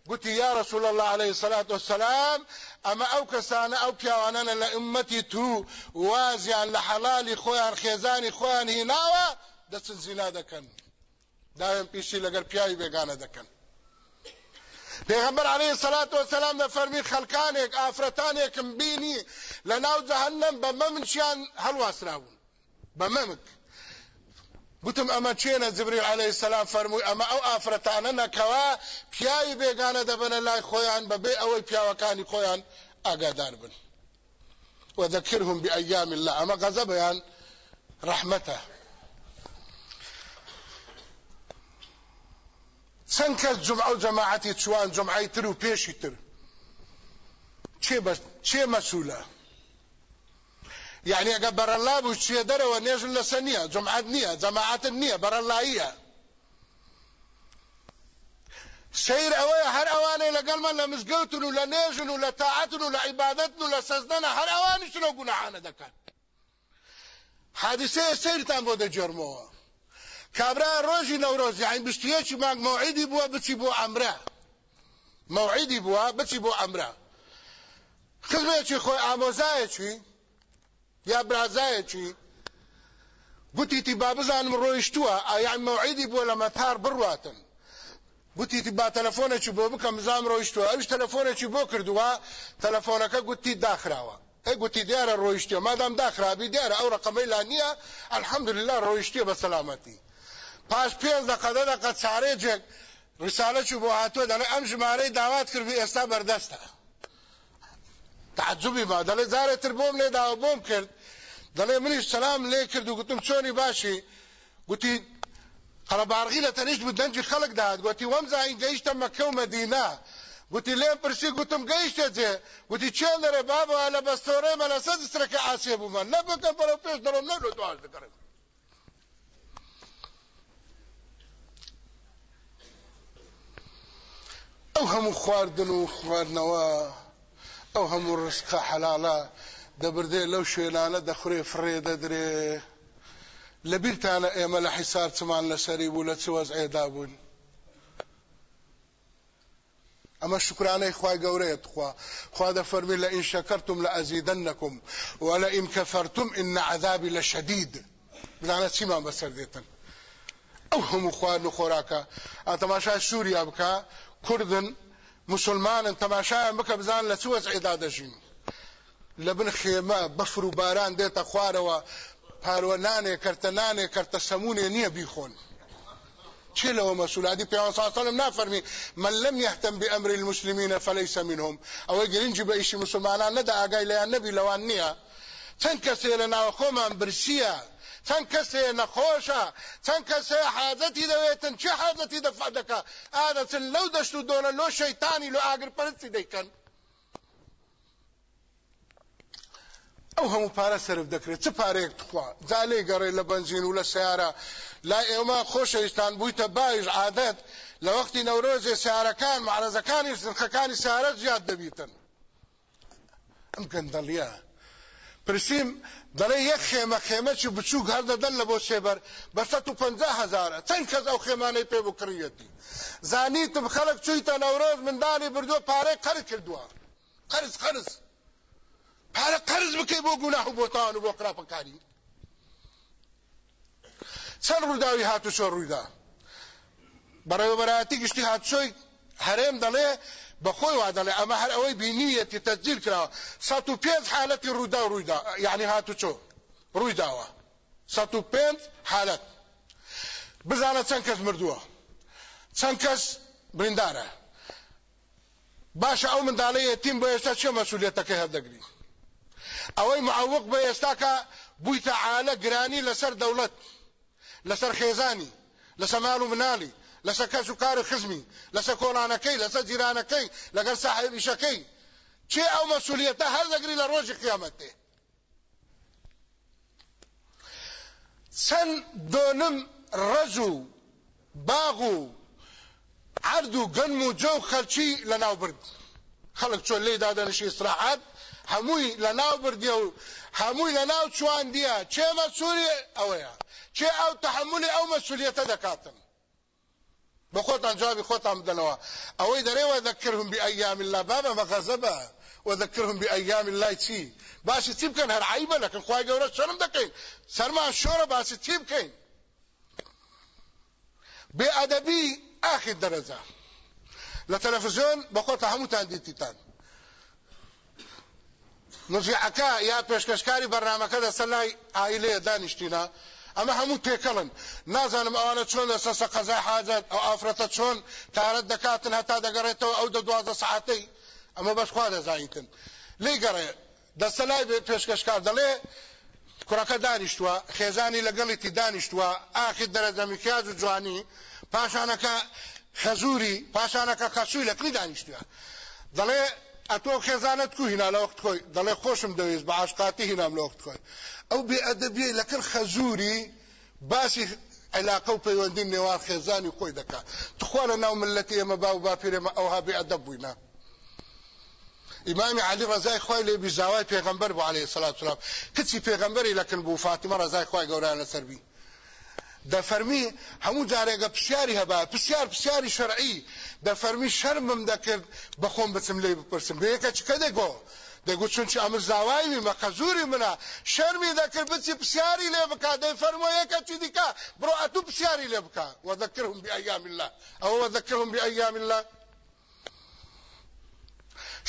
S1: قلت يا رسول الله عليه الصلاة والسلام اما او كسان او كيوانان لأمتي تو وازيان لحلالي خوان خيزاني خوان هناوة دسن زنا دكن دائم بيشي لقر بياي بيقانا دكن پیغمبر علیه الصلاة والسلام ده فرمی خلکانیک آفرتانیکم بینی لناو جهنم بممنشیان هلواسراون بممک گوتم ئەمە چێنە جبریل عليه السلام فەرمووی ئەمە ئەو ئافرەتانە نەکەوا پیاوی بێگانە دەبنە لای خۆیان بەبێ ئەوەی پیاوەکانی خۆیان ئاگادار بن. وذكرهم بأيام الله. أما غضبيان رحمته. چەند کەس جمعە و جەماعەتی چوان جمعی تر پێشی تر. چێ چێ مەسوولە یعنی ئەگە بەرەلا بوو چێ دەرەوە نێژن لەسە نییە جمعات نییە جەماعاتن نییە بەرەلاییە سیر ئەوەیە هەر ئەوانەی لەگەڵمان لە مزگەوتن و لە نێژن و لە تاعەتن و و لە سەزدەنە هەر ئەوانیشنەوە گوناحانە دەکەن حادثەیە سیرتان بۆ دەجێرمەوە کابرا ڕۆژی نەورۆز یعنی بستویەکی مانگ مەوعیدی بووە بچی بۆ ئەمرە مەوعیدی بووە بچی بۆ ئەمرە خزمێکی خۆی ئامۆزایەکی یا برازایەکی گوتیتی با بزانم ڕۆیشتووە ئایان مەوعیدی بووە لە مەتار بڕواتن؟ گوتیتی با تەلەفۆنێکی بۆ بکەم بزانم ڕۆیشتووە ئەوش تەلەفۆنێکی بۆ کردووە؟ تەلەفۆنەکە گوتی داخراوە. ئەی گوتی دیارە ڕۆیشتیە. مادام داخرابی دیارە ئەو ڕقەمەی لا نییە. الحەمدلله ڕۆیشتیە بە سەلامەتی. پاش پێنج دەقەدە دەقە چارێجێک ڕسالەی بۆ هاتووە. دەڵێ ئەم ژمارەی داوات کردی ئێستا بەردەستە. تعجبی ما دەڵێ جارێتتر بۆم لێ داوە بۆم کرد. دەڵێ منیش سەسلام لێ کرد و گوتم چۆنی باشی گوتی قەڵەبارغی لە تەنیشت بوو دەنجی خەڵک داهات گوتی وەم زاین گەیشتە مەکە و مەدینە گوتی لێم پرسی گوتم گەیشتە جێ گوتی چێن دەرێ بابە لە بەستۆرەی مە لە سەد سرەکە ئاسێ بوومە نەبکەم بەرەو پێش دەڕۆم نەلو دواش دەکەڕێت ئەو هەموو خواردن و خواردنەوە ئەو هەموو ڕستقە حەلاڵە دەبردێ لەو شوێنانە دەخورێ فڕێ دەدرێ. لە بیرتانە ئێمە لە حیسار چمان لەسەری بوو لە چ وەزعێدا بوون. ئەمە شکرانەی خوای گەورەیە خوا. خوا ئین شەکەرتم لە ئەزیدەنەکم. وەلە ئین کەفەرتم ئین عذابی لە شەدید. بزانە چیمان بەسەر دێتن؟ ئەو هەموو خواردن و خۆراکە ئاتەماشای سووریا بکە کوردن مسلمانن تەماشایان بکە بزان لە چوەز عێدا دەژین لە بن خێمە بەفر و باران دێتە خوارەوە پارۆ نانێ کەرتە سەمونێ نییە بیخۆن. چه لو مسؤولادي پیغمبر صلى الله عليه وسلم نافرمي من لم يهتم بأمر المسلمين فليس منهم. أو گرنج به ایش مسلمانان نه د اگای له نبی لوان نیا چند کسی لنا چەند کەسێ نەخۆشە؟ چەند کەسێ حاجەتی دەوێتن؟ چه حاجەتی دەفع دەکە ئادەچن لەو دەشت و دۆنە لۆ شەیتانی لۆ ئاگرپەرستی دەیکەن. ئەو هەموو پارە سرف دەکرێت. چه پارەیەک تخوا جالێ گەڕێ لە بنزین و لە سیارە. لا ئێمە خۆشەویستان بوویتە باش عادەت. لە وەختی نەورۆزێ سیارەکان معرەزەکانی سرخەکانی سیارە زیاد دەبیتن. ئەم گەندەڵیە. پرسیم دەڵێ یەک خێمە خێمەکی بچووک هەر دەدەن لە بۆ سێبەر بە 150 هزارە چەند کەس ئەو خێمانەی پێ بکڕیەتی؟ زانیتم خەڵک چوویتە نەورۆز منداڵی بردووە پارەی قەرز کردووە. قەرز قەرز. پارە قەرز بکەی بۆ گوناح و بۆ تاوان و بۆ قراپەکاری چەند ڕووداوی هاتوچۆ ڕوویدا؟ بەڕێوەبەراتی گشتی هاتچۆی هەرێم دەڵێ بەخۆی وا دەڵێ ئەمە هەر ئەوەی بینیەتی تەجیل کراوە. سەد و پێنج حالەتی ڕوودا ڕوویدا یعنی هاتوچۆ ڕوویداوە. سەد و پێنج حالەت. بزانە چەند کەس مردووە. چەند کەس بریندارە. باشە ئەو منداڵە یەتیم بۆ ئێستا چه مەسوولێتەکەی هەردەگری؟ ئەوەی معوق بە ئێستاکە بوویتە عالە گرانی لەسەر دەوڵەت لەسەر خێزانی لەسەر ماڵ و مناڵی لەسەر کەس و کاری خزمی لەسەر کۆڵانەکەی لەسەر جیرانەکەی لەگەر ساحبیشەکەی چێ ئەو مەسوولیەتە هەر دەگری لە ڕۆژی قیامەتێ چەند دۆنم ڕەز و باغ و عرض و گەنم و و خەلچی لە ناو برد. خەڵک چۆن لێ دادەنشی استراحات هەمووی لە ناو بردیە و هەمووی لە ناو چواندیە چێ مەسوولی ئەوەیە چێ ئەو تحملی ئەو مەسوولیەتە دەکاتن بخوتان جوابي خوتان بدنوا اوي دري وذكرهم بايام الله بابا مغزبا وذكرهم بايام الله تي باش تيب كان هر عيبه لكن خوای ګوره شرم دکې سرما شوره باش تيب کین بی ادبی اخر درجه لتلفزيون بخوت همو تانديتان نزیعکا یا پێشکەشکاری بەرنمەکە دە سەلای ئایلەیە دانیشتینە ئەمە هەموو تێکەڵن نازانم ئەوانە چۆن لە سەسە قەزای حاجەت ئەو ئافرەتە چۆن تارەت دەکاتن هەتا دەگەڕێتەوە ئەو دە دوازە سعاتەی ئەمە بەشخوا دەزانیتن. لی گەڕێ دەستە لای پێشکەشکار دەڵێ کوڕەکە دانیشتووە خێزانی لەگەڵیتی دانیشتووە ئاخی دەرەزەمیکیاز و جوانی پاشانەکە خەزوری پاشانەکە خەسووی لەکلی دانیشتووە. دەڵێ ئەتۆ خێزانت کو هینا لەوەخت خۆی. دەڵێ خۆشم دەویست بە عاشقاتی هینام لەوەخت خۆی. ئەو بێ ئەدەبیە لەکرد خەزووری باسی علاقە و پەیوەندی نێوان خێزانی خۆی دەکات تخوا لە ناو ملەتی ئێمە باو باپیرێمە ئەوها بێ ئەدەب بووینە ئیمامی علی ڕزای خۆی لێ بیزاوای پێغەمبەر بوو عەلەیهی سەڵات وسەلام کچی پێغەمبەری لەکن بوو فاتیمە ڕزای خۆی گەورە لەسەر بی. فرمی همو جارێگە پرسیاری هەبا پرسیار پرسیاری شەرعی. د فەرمی شەرمم دەکرد بەخۆم بچم لێ بپرسم. بەیەکە چکە دەگۆ؟ دەگوت چونچ ئەمە زاوایوی مەقەزوری منە. شەرمی دەکرد بچی پرسیاری لێ بکە دەی فەرمۆیەکە چی دیکە؟ بڕۆ ئەتوو پرسیاری لێ بکە وەذەکرهم بأيام الله ئەوە وەذەکرهم بأيام الله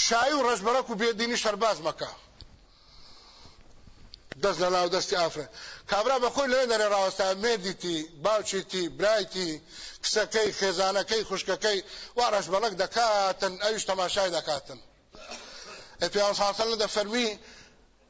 S1: شای و ڕژبەرەک و بێدینی شەرباز مەکە. دەست لە ناو دەستی ئافرە. کابرا بە خۆی لەوێ دەرێ ڕاوەستا مێردیتی باوچیتی برایتی کسەکەی خێزانەکەی خوشکەکەی وا ڕژبەڵک دەکاتن ئەویش تەماشای دەکاتن. پێیان ساسەڵ دەفەرمی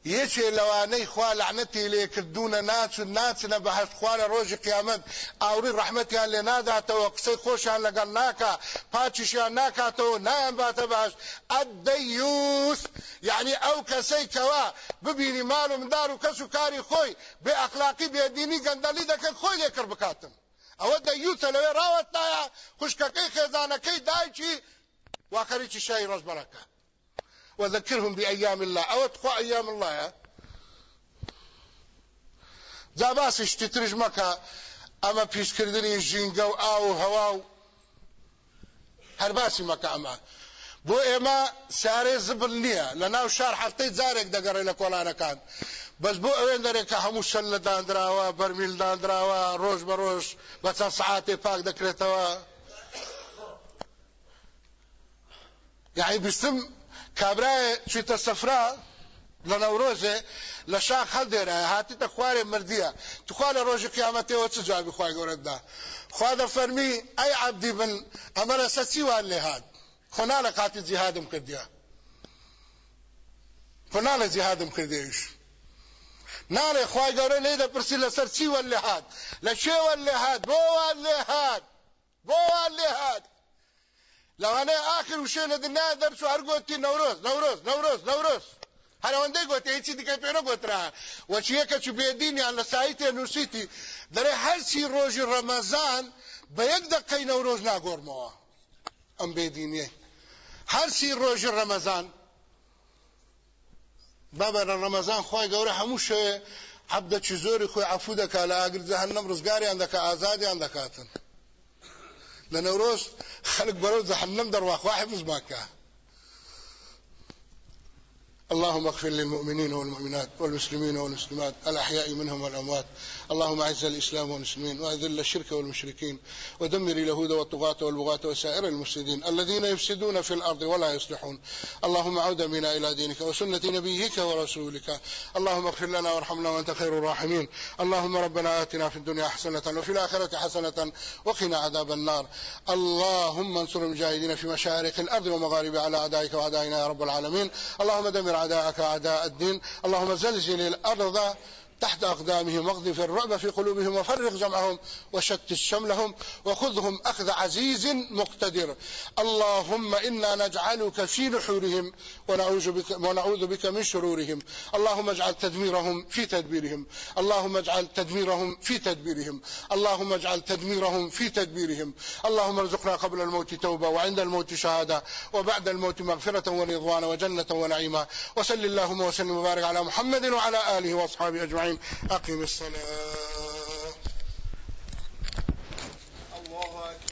S1: یەکێ لەوانەی خوا لعنەتی لێ کردوونە ناچون ناچنە بە هەشت خوارە ڕۆژی قیامەت. ئاوری ڕەحمەتیان لێ ناداتەوە قسەی خۆشیان لەگەڵ ناکە پاچیشیان ناکاتەوە نایان باتە باش. ئەدەیوس یعنی ئەو کەسەی کەوا ببینی مال و مندار و کەس و کاری خۆی بێ ئەخلاقی بێدینی گەندەلی دەکەن خۆی لێکرد بکاتن ئەوە دەیوتە لەوێ ڕاوەتایە خوشکەکەی خێزانەکەی دایکی واخەریکی شای ڕۆژبەرەکە وذكرهم بأيام الله. أو تخوا أيام الله. جا باسیش تترج مەکە ئەمە پیشکردنی ژینگە و ئاو و هەوا و هەر باسی مەکە ئەمە. بۆ ئێمە سارێ زبل نییە. لە ناو شار هەفتەی جارێک دەگەڕێ لە کۆلانەکان. بەس بۆ ئەوێن دەرێکە هەموو شەل لە دانراوە بەرمیل دانراوە ڕۆژ بە ڕۆژ بە چەند سعاتێ پاک دەکرێتەوە. یعنی بیستم کابرای چیتە سەفرا لە نەورۆژێ لە شاخ هەڵدێرە هاتیتە خوارێ مردیە توخوا لە ڕۆژی قیامەتەوە چ جوابی خوای گەورەتدا خوا دەفەرمی ئەی عەبدی بن ئەمە لەسەر چیوان لێ هات خۆ ناڵە قاتی جیهادم کردیە خۆ ناڵە جیهادم کردێویش ناڵێ خوای گەورە لێ دەپرسی لەسەر چیوە لێ هات لە شێوە لێ هات بۆوان لێ هات بۆوان لێ هات لەوانەیە آخر وشێ لە دنیا دەرچ هەر گوتی نەورۆز نەورۆز نەورۆز نەورۆز. هەرەوەندەی گوتی هیچی دیکە پێ نەگوترا. وەچیەکە چ بێدینیان لە سایتێ نووسیتی دەرێ هەرچی ڕۆژی ڕەمەزان بە یەک دقەی نەورۆز ناگۆڕمەوە. ئەم بێدینیە. هەرچی ڕۆژی ڕەمەزان بابە لە ڕەمەزان خۆی گەورە هەموو شوێ حەبدەچی زۆری خۆی عفو دەکا لە ئاگر جەهەنەم ڕزگاریان دەکا ئازادیان دەکاتن. لنوروز خلق بروز جهنم در واخوا حفظ ماكا اللهم اغفر للمؤمنين والمؤمنات والمسلمين والمسلمات الأحياء منهم والأموات. اللهم أعز الإسلام والمسلمين وأذل الشرك والمشركين. ودمر اليهود والطغاة والبغاة وسائر المفسدين الذين يفسدون في الأرض ولا يصلحون. اللهم عود بنا إلى دينك وسنة نبيك ورسولك. اللهم اغفر لنا وارحمنا وأنت خير الراحمين. اللهم ربنا آتنا في الدنيا حسنة وفي الآخرة حسنة وقنا عذاب النار. اللهم انصر المجاهدين في مشارق الأرض ومغاربها على أعدائك وأعدائنا يا رب العالمين. اللهم دمر أعداءك أعداء الدين. اللهم زلزل الأرض تحت أقدامهم واغذف الرعب في قلوبهم وفرق جمعهم وشتت شملهم وخذهم أخذ عزيز مقتدر. اللهم إنا نجعلك في نحورهم ونعوذ بك, ونعوذ بك من شرورهم. اللهم اجعل تدميرهم في تدبيرهم. اللهم اجعل تدميرهم في تدبيرهم. اللهم اجعل تدميرهم في تدبيرهم. اللهم ارزقنا قبل الموت توبة وعند الموت شهادة وبعد الموت مغفرة ورضوانا وجنة ونعيما. وصل اللهم وسلم وبارك على محمد وعلى آله وأصحابه أجمعين. أقيم الصلاة. الله أكبر.